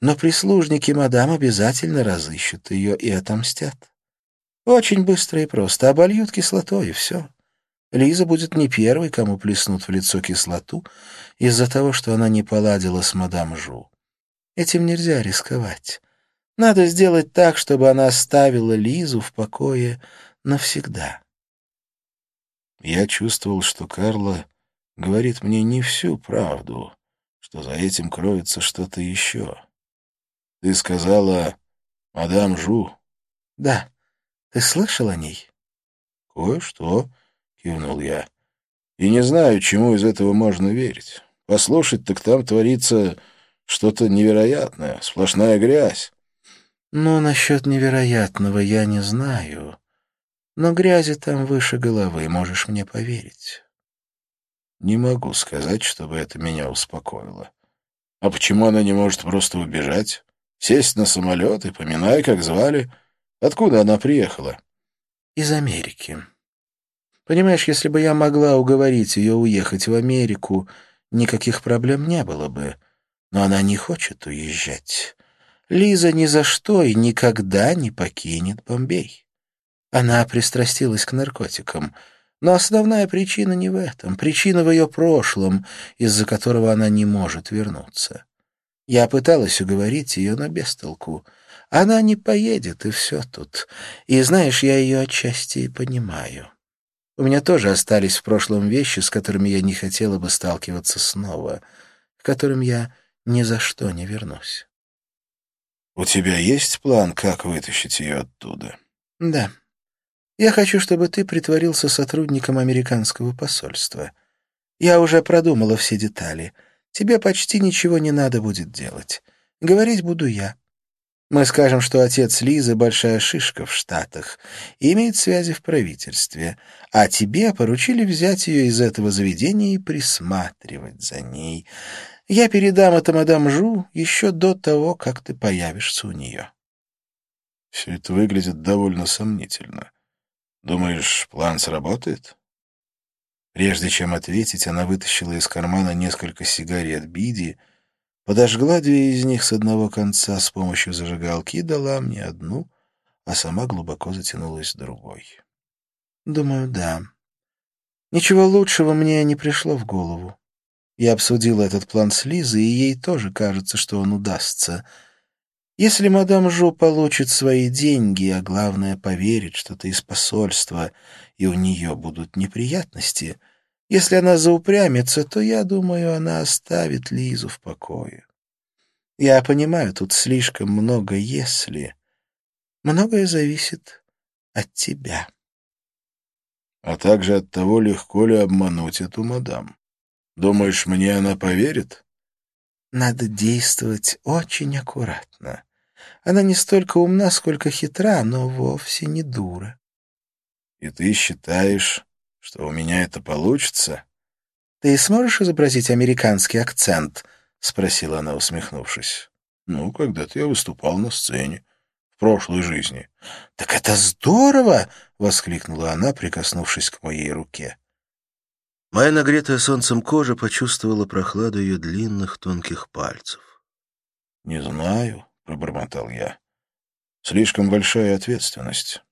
Но прислужники мадам обязательно разыщут ее и отомстят. Очень быстро и просто. Обольют кислотой, и все. Лиза будет не первой, кому плеснут в лицо кислоту из-за того, что она не поладила с мадам Жу. Этим нельзя рисковать. Надо сделать так, чтобы она оставила Лизу в покое навсегда. Я чувствовал, что Карла говорит мне не всю правду, что за этим кроется что-то еще. Ты сказала «Мадам Жу». Да. Ты слышал о ней? Кое-что, кивнул я. И не знаю, чему из этого можно верить. Послушать, так там творится что-то невероятное, сплошная грязь. Ну, насчет невероятного я не знаю. Но грязи там выше головы, можешь мне поверить. Не могу сказать, чтобы это меня успокоило. А почему она не может просто убежать? Сесть на самолет и, поминая, как звали, откуда она приехала? Из Америки. Понимаешь, если бы я могла уговорить ее уехать в Америку, никаких проблем не было бы но она не хочет уезжать. Лиза ни за что и никогда не покинет Бомбей. Она пристрастилась к наркотикам, но основная причина не в этом. Причина в ее прошлом, из-за которого она не может вернуться. Я пыталась уговорить ее, но без толку. Она не поедет, и все тут. И, знаешь, я ее отчасти понимаю. У меня тоже остались в прошлом вещи, с которыми я не хотела бы сталкиваться снова, к которым я ни за что не вернусь. «У тебя есть план, как вытащить ее оттуда?» «Да. Я хочу, чтобы ты притворился сотрудником американского посольства. Я уже продумала все детали. Тебе почти ничего не надо будет делать. Говорить буду я. Мы скажем, что отец Лизы — большая шишка в Штатах имеет связи в правительстве, а тебе поручили взять ее из этого заведения и присматривать за ней. Я передам это мадам Жу еще до того, как ты появишься у нее. Все это выглядит довольно сомнительно. Думаешь, план сработает? Прежде чем ответить, она вытащила из кармана несколько сигарет Биди, подожгла две из них с одного конца с помощью зажигалки и дала мне одну, а сама глубоко затянулась другой. Думаю, да. Ничего лучшего мне не пришло в голову. Я обсудила этот план с Лизой, и ей тоже кажется, что он удастся. Если мадам Жу получит свои деньги, а главное, поверит что-то из посольства, и у нее будут неприятности, если она заупрямится, то, я думаю, она оставит Лизу в покое. Я понимаю, тут слишком много «если». Многое зависит от тебя. А также от того, легко ли обмануть эту мадам. Думаешь, мне она поверит? Надо действовать очень аккуратно. Она не столько умна, сколько хитра, но вовсе не дура. И ты считаешь, что у меня это получится? Ты сможешь изобразить американский акцент? — спросила она, усмехнувшись. Ну, когда-то я выступал на сцене. В прошлой жизни. «Так это здорово!» — воскликнула она, прикоснувшись к моей руке. Моя нагретая солнцем кожа почувствовала прохладу ее длинных тонких пальцев. «Не знаю», — пробормотал я. «Слишком большая ответственность.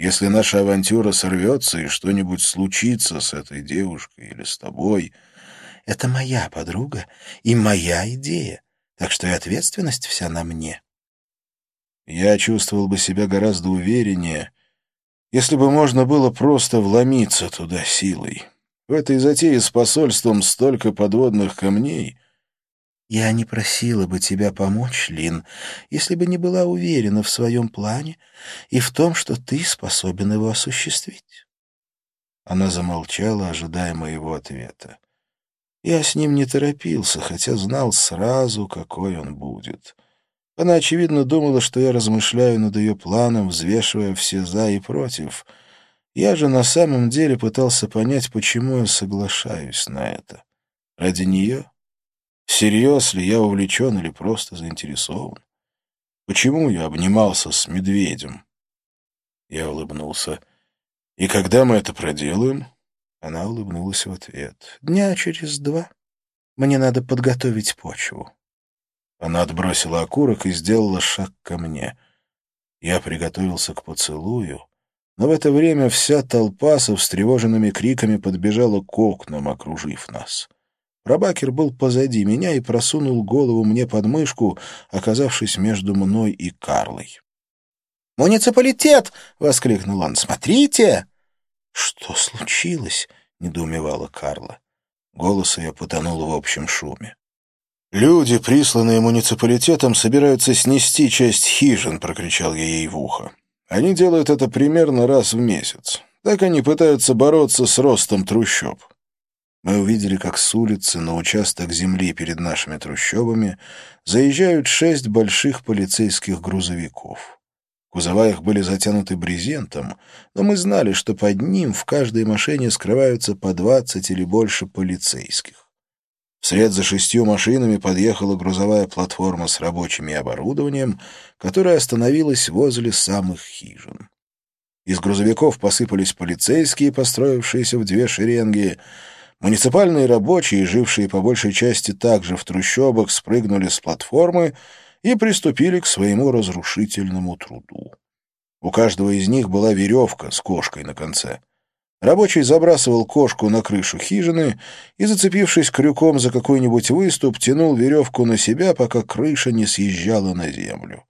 Если наша авантюра сорвется и что-нибудь случится с этой девушкой или с тобой...» «Это моя подруга и моя идея, так что и ответственность вся на мне». Я чувствовал бы себя гораздо увереннее, если бы можно было просто вломиться туда силой. В этой затее с посольством столько подводных камней. Я не просила бы тебя помочь, Лин, если бы не была уверена в своем плане и в том, что ты способен его осуществить. Она замолчала, ожидая моего ответа. Я с ним не торопился, хотя знал сразу, какой он будет. Она, очевидно, думала, что я размышляю над ее планом, взвешивая все «за» и «против», — я же на самом деле пытался понять, почему я соглашаюсь на это. Ради нее? Всерьез ли я увлечен или просто заинтересован? Почему я обнимался с медведем? Я улыбнулся. «И когда мы это проделаем?» Она улыбнулась в ответ. «Дня через два. Мне надо подготовить почву». Она отбросила окурок и сделала шаг ко мне. Я приготовился к поцелую, но в это время вся толпа со встревоженными криками подбежала к окнам, окружив нас. Рабакер был позади меня и просунул голову мне под мышку, оказавшись между мной и Карлой. «Муниципалитет!» — воскликнул он. «Смотрите!» «Что случилось?» — недоумевала Карла. Голос ее потонул в общем шуме. «Люди, присланные муниципалитетом, собираются снести часть хижин», — прокричал я ей в ухо. Они делают это примерно раз в месяц. Так они пытаются бороться с ростом трущоб. Мы увидели, как с улицы на участок земли перед нашими трущобами заезжают шесть больших полицейских грузовиков. Кузова их были затянуты брезентом, но мы знали, что под ним в каждой машине скрываются по двадцать или больше полицейских. Вслед за шестью машинами подъехала грузовая платформа с рабочим оборудованием, которая остановилась возле самых хижин. Из грузовиков посыпались полицейские, построившиеся в две шеренги. Муниципальные рабочие, жившие по большей части также в трущобах, спрыгнули с платформы и приступили к своему разрушительному труду. У каждого из них была веревка с кошкой на конце. Рабочий забрасывал кошку на крышу хижины и, зацепившись крюком за какой-нибудь выступ, тянул веревку на себя, пока крыша не съезжала на землю.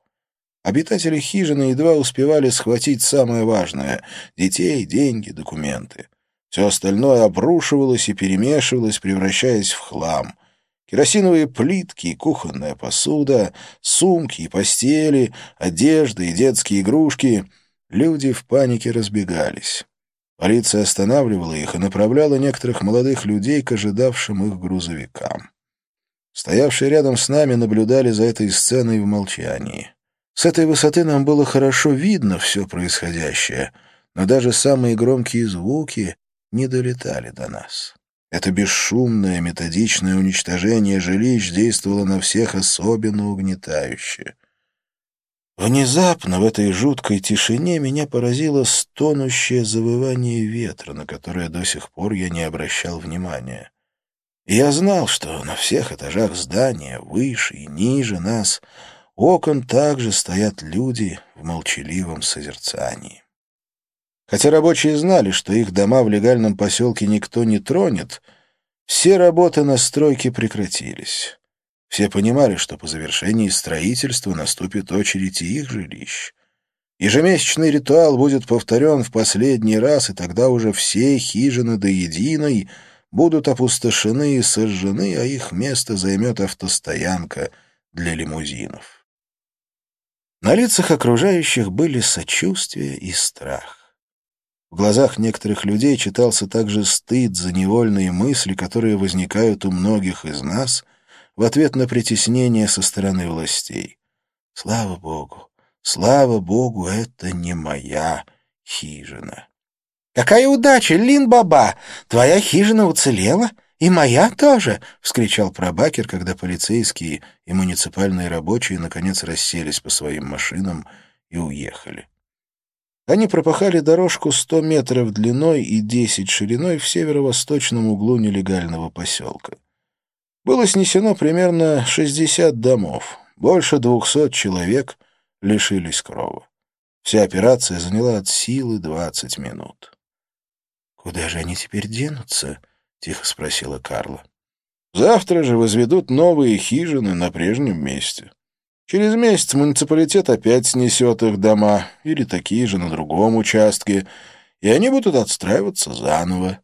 Обитатели хижины едва успевали схватить самое важное — детей, деньги, документы. Все остальное обрушивалось и перемешивалось, превращаясь в хлам. Керосиновые плитки, кухонная посуда, сумки и постели, одежда и детские игрушки. Люди в панике разбегались. Полиция останавливала их и направляла некоторых молодых людей к ожидавшим их грузовикам. Стоявшие рядом с нами наблюдали за этой сценой в молчании. С этой высоты нам было хорошо видно все происходящее, но даже самые громкие звуки не долетали до нас. Это бесшумное, методичное уничтожение жилищ действовало на всех особенно угнетающе. Внезапно в этой жуткой тишине меня поразило стонущее завывание ветра, на которое до сих пор я не обращал внимания. Я знал, что на всех этажах здания, выше и ниже нас, окон также стоят люди в молчаливом созерцании. Хотя рабочие знали, что их дома в легальном поселке никто не тронет, все работы на стройке прекратились. Все понимали, что по завершении строительства наступит очередь и их жилищ. Ежемесячный ритуал будет повторен в последний раз, и тогда уже все хижины до единой будут опустошены и сожжены, а их место займет автостоянка для лимузинов. На лицах окружающих были сочувствие и страх. В глазах некоторых людей читался также стыд за невольные мысли, которые возникают у многих из нас — в ответ на притеснение со стороны властей. Слава Богу, слава Богу, это не моя хижина. «Какая удача, Лин-Баба! Твоя хижина уцелела, «И моя тоже!» — вскричал прабакер, когда полицейские и муниципальные рабочие наконец расселись по своим машинам и уехали. Они пропахали дорожку сто метров длиной и десять шириной в северо-восточном углу нелегального поселка. Было снесено примерно шестьдесят домов, больше двухсот человек лишились крова. Вся операция заняла от силы двадцать минут. «Куда же они теперь денутся?» — тихо спросила Карла. «Завтра же возведут новые хижины на прежнем месте. Через месяц муниципалитет опять снесет их дома или такие же на другом участке, и они будут отстраиваться заново.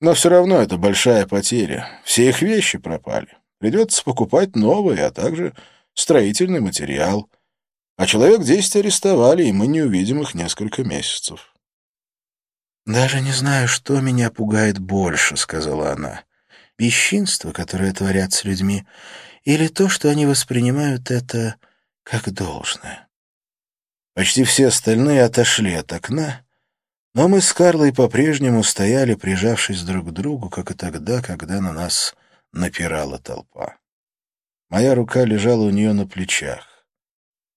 Но все равно это большая потеря. Все их вещи пропали. Придется покупать новые, а также строительный материал. А человек десять арестовали, и мы не увидим их несколько месяцев. «Даже не знаю, что меня пугает больше», — сказала она. «Бесчинство, которое творят с людьми, или то, что они воспринимают это как должное». Почти все остальные отошли от окна, но мы с Карлой по-прежнему стояли, прижавшись друг к другу, как и тогда, когда на нас напирала толпа. Моя рука лежала у нее на плечах.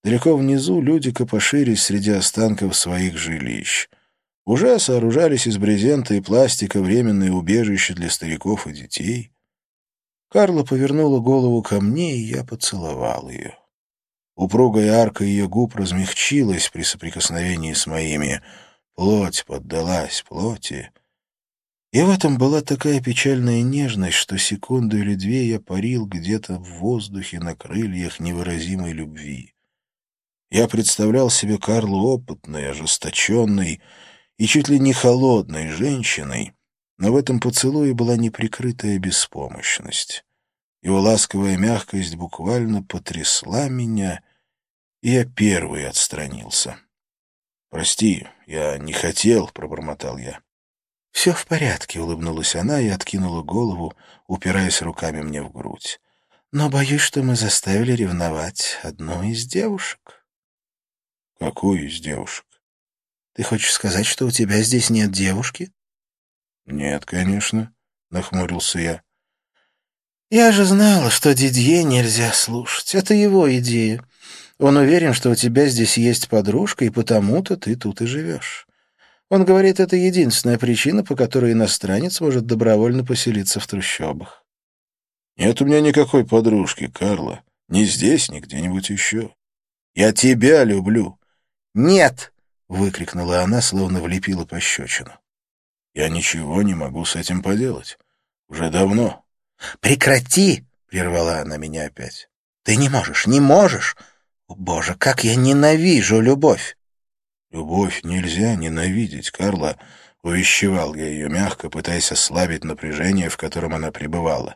Далеко внизу люди копошились среди останков своих жилищ — уже сооружались из брезента и пластика временные убежища для стариков и детей. Карла повернула голову ко мне, и я поцеловал ее. Упругая арка ее губ размягчилась при соприкосновении с моими. Плоть поддалась плоти. И в этом была такая печальная нежность, что секунду или две я парил где-то в воздухе на крыльях невыразимой любви. Я представлял себе Карлу опытной, ожесточенной, и чуть ли не холодной женщиной, но в этом поцелуе была неприкрытая беспомощность. Его ласковая мягкость буквально потрясла меня, и я первый отстранился. «Прости, я не хотел», — пробормотал я. «Все в порядке», — улыбнулась она и откинула голову, упираясь руками мне в грудь. «Но боюсь, что мы заставили ревновать одну из девушек». «Какую из девушек?» Ты хочешь сказать, что у тебя здесь нет девушки? Нет, конечно, нахмурился я. Я же знала, что Дидье нельзя слушать. Это его идея. Он уверен, что у тебя здесь есть подружка, и потому-то ты тут и живешь. Он говорит, это единственная причина, по которой иностранец может добровольно поселиться в трущобах. Нет у меня никакой подружки, Карла. Ни здесь, ни где-нибудь еще. Я тебя люблю. Нет, выкрикнула она, словно влепила пощечину. «Я ничего не могу с этим поделать. Уже давно». «Прекрати!» — прервала она меня опять. «Ты не можешь, не можешь! О, Боже, как я ненавижу любовь!» «Любовь нельзя ненавидеть, Карла», — увещевал я ее мягко, пытаясь ослабить напряжение, в котором она пребывала.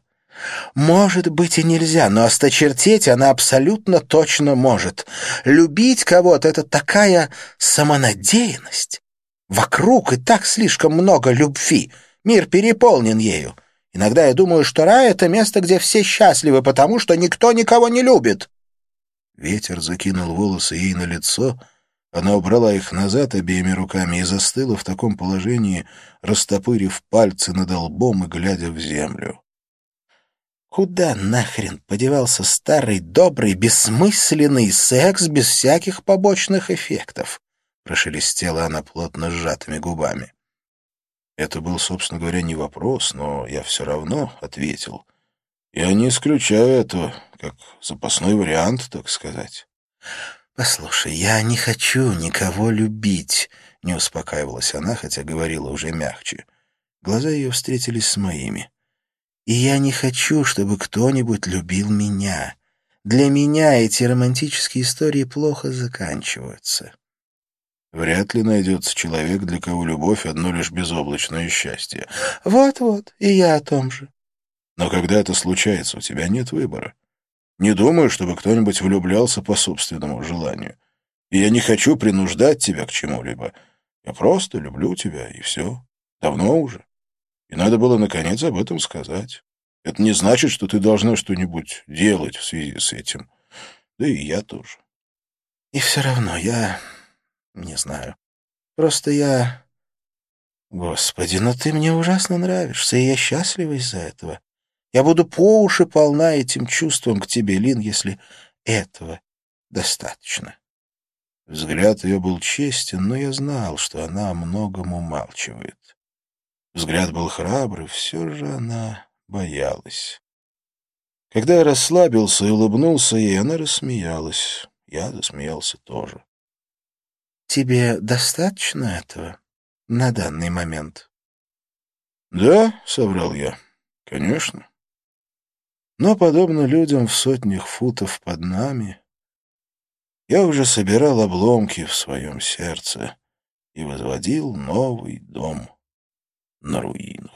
Может быть и нельзя, но осточертеть она абсолютно точно может. Любить кого-то — это такая самонадеянность. Вокруг и так слишком много любви. Мир переполнен ею. Иногда я думаю, что рай — это место, где все счастливы, потому что никто никого не любит. Ветер закинул волосы ей на лицо. Она убрала их назад обеими руками и застыла в таком положении, растопырив пальцы над лбом и глядя в землю. Куда нахрен подевался старый, добрый, бессмысленный секс без всяких побочных эффектов? Прошелестела она плотно сжатыми губами. Это был, собственно говоря, не вопрос, но я все равно ответил. Я не исключаю это как запасной вариант, так сказать. «Послушай, я не хочу никого любить», — не успокаивалась она, хотя говорила уже мягче. Глаза ее встретились с моими. И я не хочу, чтобы кто-нибудь любил меня. Для меня эти романтические истории плохо заканчиваются. Вряд ли найдется человек, для кого любовь — одно лишь безоблачное счастье. Вот-вот, и я о том же. Но когда это случается, у тебя нет выбора. Не думаю, чтобы кто-нибудь влюблялся по собственному желанию. И я не хочу принуждать тебя к чему-либо. Я просто люблю тебя, и все. Давно уже. И надо было, наконец, об этом сказать. Это не значит, что ты должна что-нибудь делать в связи с этим. Да и я тоже. И все равно я... не знаю. Просто я... Господи, но ты мне ужасно нравишься, и я счастлива из-за этого. Я буду по уши полна этим чувством к тебе, Лин, если этого достаточно. Взгляд ее был честен, но я знал, что она о многом умалчивает. Взгляд был храбрый, все же она боялась. Когда я расслабился и улыбнулся ей, она рассмеялась. Я засмеялся тоже. «Тебе достаточно этого на данный момент?» «Да», — соврал я, — «конечно». Но, подобно людям в сотнях футов под нами, я уже собирал обломки в своем сердце и возводил новый дом на руинах.